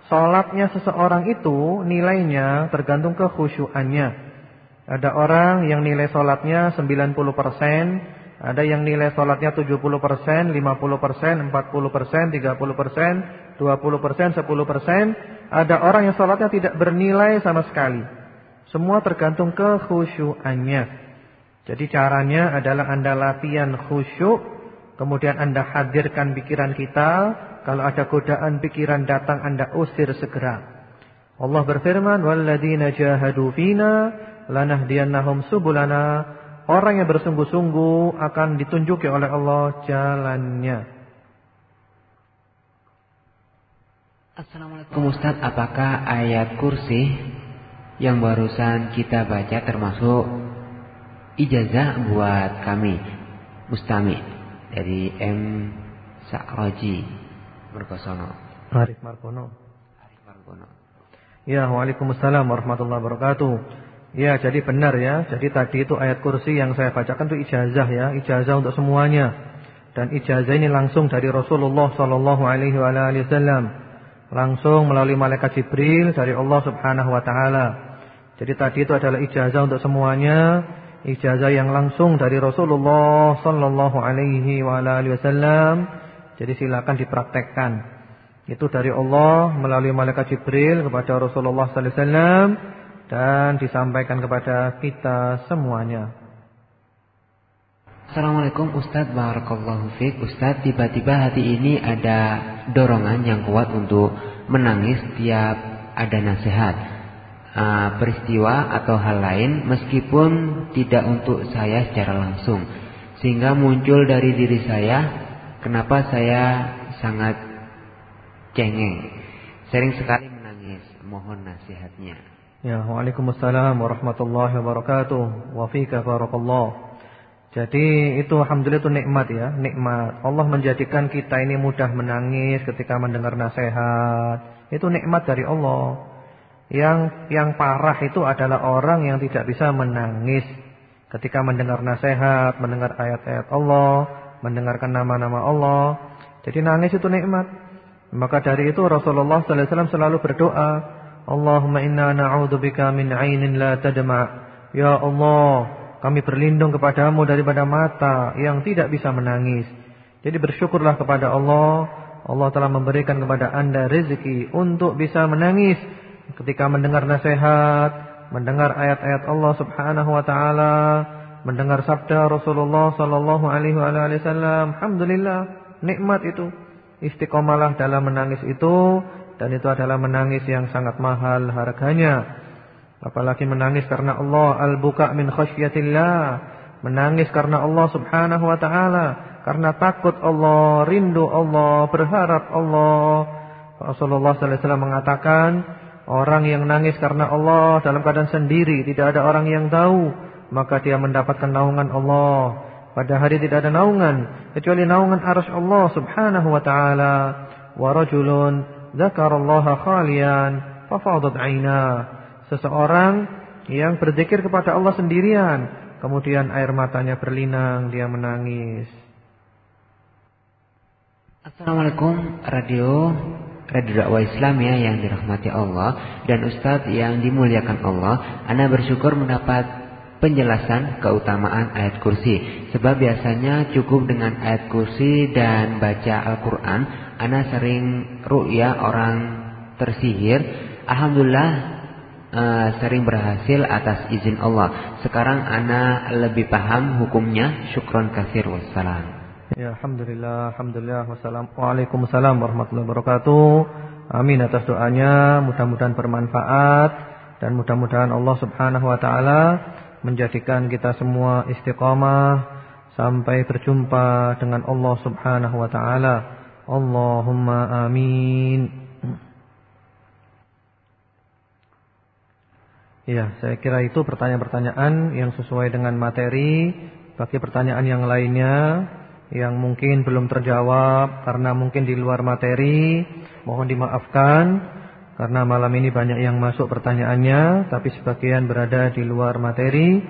salatnya seseorang itu nilainya tergantung kekhusyuannya. Ada orang yang nilai salatnya 90% ada yang nilai sholatnya 70%, 50%, 40%, 30%, 20%, 10%. Ada orang yang sholatnya tidak bernilai sama sekali. Semua tergantung kekhusyuannya. Jadi caranya adalah Anda latihan khusyuk. Kemudian Anda hadirkan pikiran kita. Kalau ada godaan pikiran datang Anda usir segera. Allah berfirman, وَالَّذِينَ جَاهَدُوا فِينَا لَنَهْدِيَنَّهُمْ سُبُلَنَا Orang yang bersungguh-sungguh akan ditunjuki oleh Allah jalannya. Assalamualaikum Ustaz, apakah ayat kursi yang barusan kita baca termasuk ijazah buat kami Mustami dari M Sakroji Markosono. Arif Markono. Arif Markono. Ya, Waalaikumsalam warahmatullahi wabarakatuh. Ya, jadi benar ya. Jadi tadi itu ayat kursi yang saya bacakan itu ijazah ya, ijazah untuk semuanya. Dan ijazah ini langsung dari Rasulullah sallallahu alaihi wasallam. Langsung melalui malaikat Jibril dari Allah Subhanahu wa taala. Jadi tadi itu adalah ijazah untuk semuanya, ijazah yang langsung dari Rasulullah sallallahu alaihi wasallam. Jadi silakan dipraktekkan. Itu dari Allah melalui malaikat Jibril kepada Rasulullah sallallahu alaihi wasallam dan disampaikan kepada kita semuanya. Assalamualaikum Ustaz Barakallahu Fik Ustaz tiba-tiba hati ini ada dorongan yang kuat untuk menangis tiap ada nasihat. Uh, Peristiwa atau hal lain meskipun tidak untuk saya secara langsung. Sehingga muncul dari diri saya Kenapa saya sangat cengeng. Sering sekali menangis. Mohon nasihatnya Ya, Waalaikumsalam warahmatullahi wabarakatuh. Wa fika barakallah. Jadi itu alhamdulillah itu nikmat ya, nikmat. Allah menjadikan kita ini mudah menangis ketika mendengar nasihat. Itu nikmat dari Allah. Yang yang parah itu adalah orang yang tidak bisa menangis ketika mendengar nasihat, mendengar ayat-ayat Allah, mendengarkan nama-nama Allah. Jadi nangis itu nikmat. Maka dari itu Rasulullah sallallahu alaihi wasallam selalu berdoa, Allahumma inna na'udzubika min 'ainin la tadma'. Ya Allah, kami berlindung kepadamu daripada mata yang tidak bisa menangis. Jadi bersyukurlah kepada Allah. Allah telah memberikan kepada anda rezeki untuk bisa menangis ketika mendengar nasihat, mendengar ayat-ayat Allah Subhanahu wa taala, mendengar sabda Rasulullah sallallahu alaihi wasallam, alhamdulillah, nikmat itu. Istiqomalah dalam menangis itu dan itu adalah menangis yang sangat mahal harganya. Apalagi menangis karena Allah al-buka min khasyatillah, menangis karena Allah Subhanahu wa taala, karena takut Allah, rindu Allah, berharap Allah. Rasulullah wasallam mengatakan, orang yang nangis karena Allah dalam keadaan sendiri, tidak ada orang yang tahu, maka dia mendapatkan naungan Allah. Pada hari tidak ada naungan kecuali naungan arsy Allah Subhanahu wa taala. Wa rajulun dzakarallaha khalian fafadat 'aina. Seseorang yang berzikir kepada Allah sendirian, kemudian air matanya berlinang, dia menangis. Assalamualaikum radio Radio dakwah Islam ya yang dirahmati Allah dan Ustadz yang dimuliakan Allah. Anda bersyukur mendapat penjelasan keutamaan ayat kursi. Sebab biasanya cukup dengan ayat kursi dan baca Al-Quran. Ana sering ru'ya orang tersihir. Alhamdulillah uh, sering berhasil atas izin Allah. Sekarang Ana lebih paham hukumnya. Syukron kasir wassalam. Ya, Alhamdulillah, Alhamdulillah, Waalaikumsalam warahmatullahi wabarakatuh. Amin atas doanya, mudah-mudahan bermanfaat dan mudah-mudahan Allah Subhanahu wa taala menjadikan kita semua istiqamah sampai berjumpa dengan Allah Subhanahu wa taala. Allahumma amin. Ya, saya kira itu pertanyaan-pertanyaan yang sesuai dengan materi. Bagi pertanyaan yang lainnya yang mungkin belum terjawab karena mungkin di luar materi, mohon dimaafkan. Karena malam ini banyak yang masuk pertanyaannya Tapi sebagian berada di luar materi.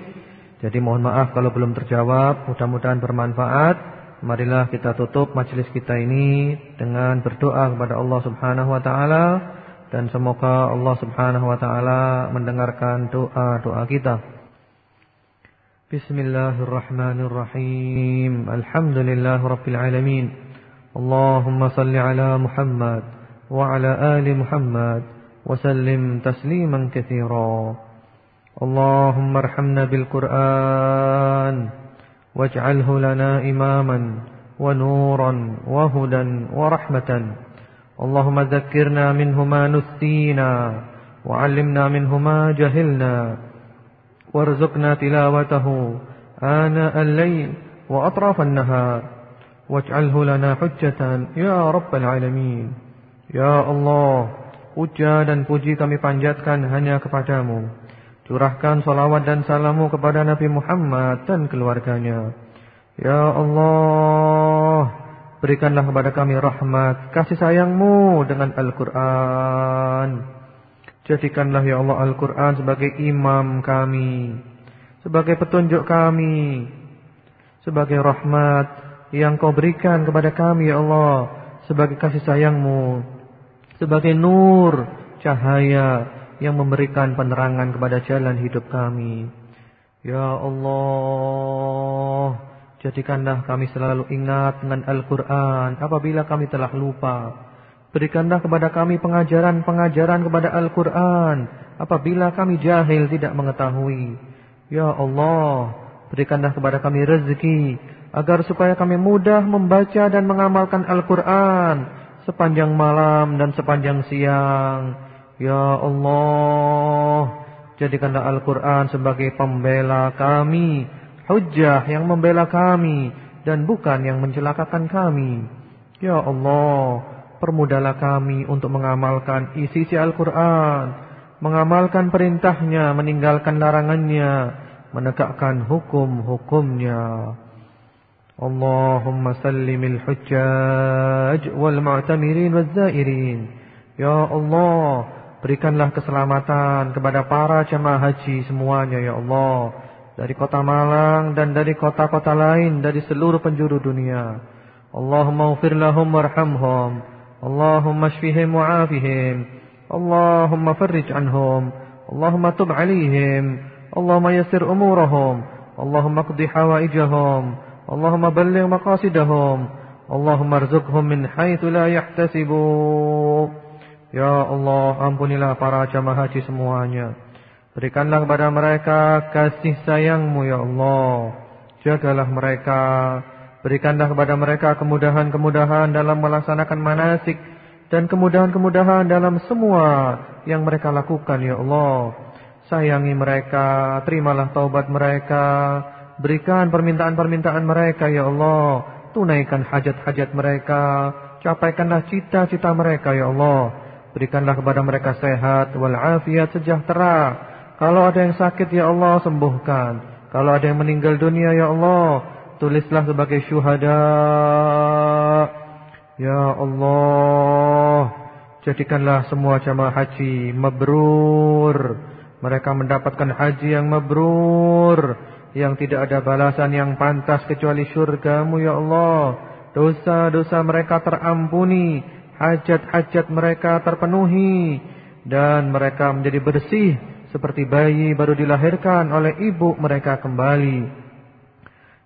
Jadi mohon maaf kalau belum terjawab Mudah-mudahan bermanfaat. Marilah kita tutup majelis kita ini Dengan berdoa kepada Allah subhanahu wa ta'ala Dan semoga Allah subhanahu wa ta'ala Mendengarkan doa-doa kita. Bismillahirrahmanirrahim. Alhamdulillah Allahumma salli ala Muhammad وعلى آل محمد وسلم تسليما كثيرا. اللهم ارحمنا بالقرآن واجعله لنا إماما ونورا وهدى ورحمة. اللهم ذكرنا منه ما نسينا وعلمنا منه ما جهلنا. وارزقنا تلاوته آناء الليل وأطراف النهار. واجعله لنا حجة يا رب العالمين. Ya Allah, puja dan puji kami panjatkan hanya kepadamu. Curahkan salawat dan salamu kepada Nabi Muhammad dan keluarganya. Ya Allah, berikanlah kepada kami rahmat, kasih sayangmu dengan Al-Quran. Jadikanlah ya Allah Al-Quran sebagai imam kami, sebagai petunjuk kami, sebagai rahmat yang kau berikan kepada kami ya Allah, sebagai kasih sayangmu sebagai nur cahaya yang memberikan penerangan kepada jalan hidup kami. Ya Allah, jadikanlah kami selalu ingat dengan Al-Quran apabila kami telah lupa. Berikanlah kepada kami pengajaran-pengajaran kepada Al-Quran apabila kami jahil tidak mengetahui. Ya Allah, berikanlah kepada kami rezeki agar supaya kami mudah membaca dan mengamalkan Al-Quran sepanjang malam dan sepanjang siang. Ya Allah, jadikanlah Al-Quran sebagai pembela kami, hujjah yang membela kami, dan bukan yang mencelakakan kami. Ya Allah, permudahlah kami untuk mengamalkan isi-isi Al-Quran, mengamalkan perintahnya, meninggalkan larangannya, menegakkan hukum-hukumnya. اللهم سلم الحجاج والمعتمرين والزائرين Ya Allah Berikanlah keselamatan kepada para jemaah haji semuanya Ya Allah Dari kota Malang dan dari kota-kota lain Dari seluruh penjuru dunia Allahumma ufir lahum warhamhum Allahumma shfihim wa'afihim Allahumma farrij anhum Allahumma tub alihim Allahumma yasir umurahum Allahumma qdi hawaijahum Allahumma balligh maqasidahum. Allahumma rzuqhum min haitsu la yahtasibu. Ya Allah, ampunilah para jamaah haji semuanya. Berikanlah kepada mereka kasih sayangmu ya Allah. Jagalah mereka. Berikanlah kepada mereka kemudahan-kemudahan dalam melaksanakan manasik dan kemudahan-kemudahan dalam semua yang mereka lakukan ya Allah. Sayangi mereka, terimalah taubat mereka, Berikan permintaan-permintaan mereka ya Allah. Tunaikan hajat-hajat mereka. Capaikanlah cita-cita mereka ya Allah. Berikanlah kepada mereka sehat walafiat sejahtera. Kalau ada yang sakit ya Allah sembuhkan. Kalau ada yang meninggal dunia ya Allah tulislah sebagai syuhada. Ya Allah jadikanlah semua jamaah haji mabrur. Mereka mendapatkan haji yang mabrur yang tidak ada balasan yang pantas kecuali syurgamu ya Allah. Dosa-dosa mereka terampuni, hajat-hajat mereka terpenuhi dan mereka menjadi bersih seperti bayi baru dilahirkan oleh ibu mereka kembali.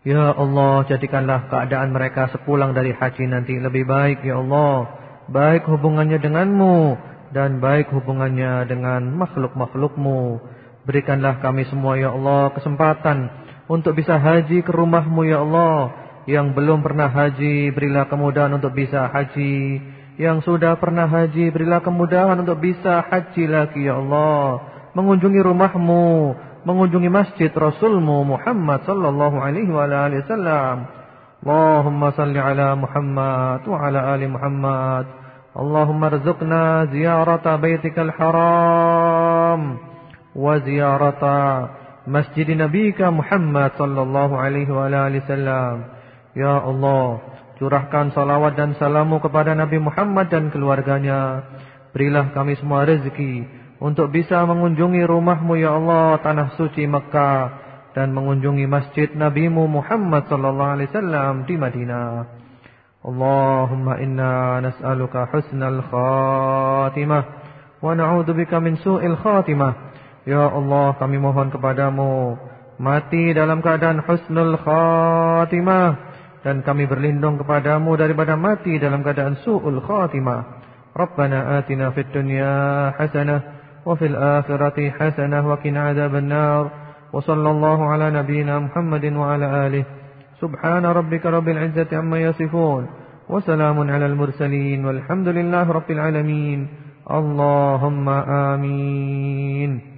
Ya Allah, jadikanlah keadaan mereka sepulang dari haji nanti lebih baik ya Allah. Baik hubungannya denganmu dan baik hubungannya dengan makhluk-makhlukmu. Berikanlah kami semua ya Allah kesempatan untuk bisa haji ke rumahmu ya Allah. Yang belum pernah haji berilah kemudahan untuk bisa haji. Yang sudah pernah haji berilah kemudahan untuk bisa haji lagi ya Allah mengunjungi rumahmu, mengunjungi masjid Rasulmu Muhammad sallallahu alaihi wa wasallam. Allahumma salli ala Muhammad wa ala ali Muhammad. Allahumma rzuqna ziyarata baitikal haram ziyarata masjid nabika Muhammad sallallahu alaihi wa alihi wasallam. Ya Allah, curahkan salawat dan salamu kepada Nabi Muhammad dan keluarganya. Berilah kami semua rezeki untuk bisa mengunjungi rumahmu ya Allah tanah suci Mekah dan mengunjungi masjid Nabimu Muhammad sallallahu alaihi wasallam di Madinah. Allahumma inna nas'aluka husnal khatimah wa na'udzubika min su'il khatimah. Ya Allah kami mohon kepadamu Mati dalam keadaan husnul khatimah. Dan kami berlindung kepadamu daripada mati dalam keadaan su'ul khatimah. Rabbana atina fid dunya hasanah Wa fil akhirati hasanah Wa kina azab an-nar Wa sallallahu ala nabina Muhammadin wa ala alih Subhana rabbika rabbil izzati amma yasifun. Wa salamun ala al-mursalin. Walhamdulillahi rabbil alamin. Allahumma amin.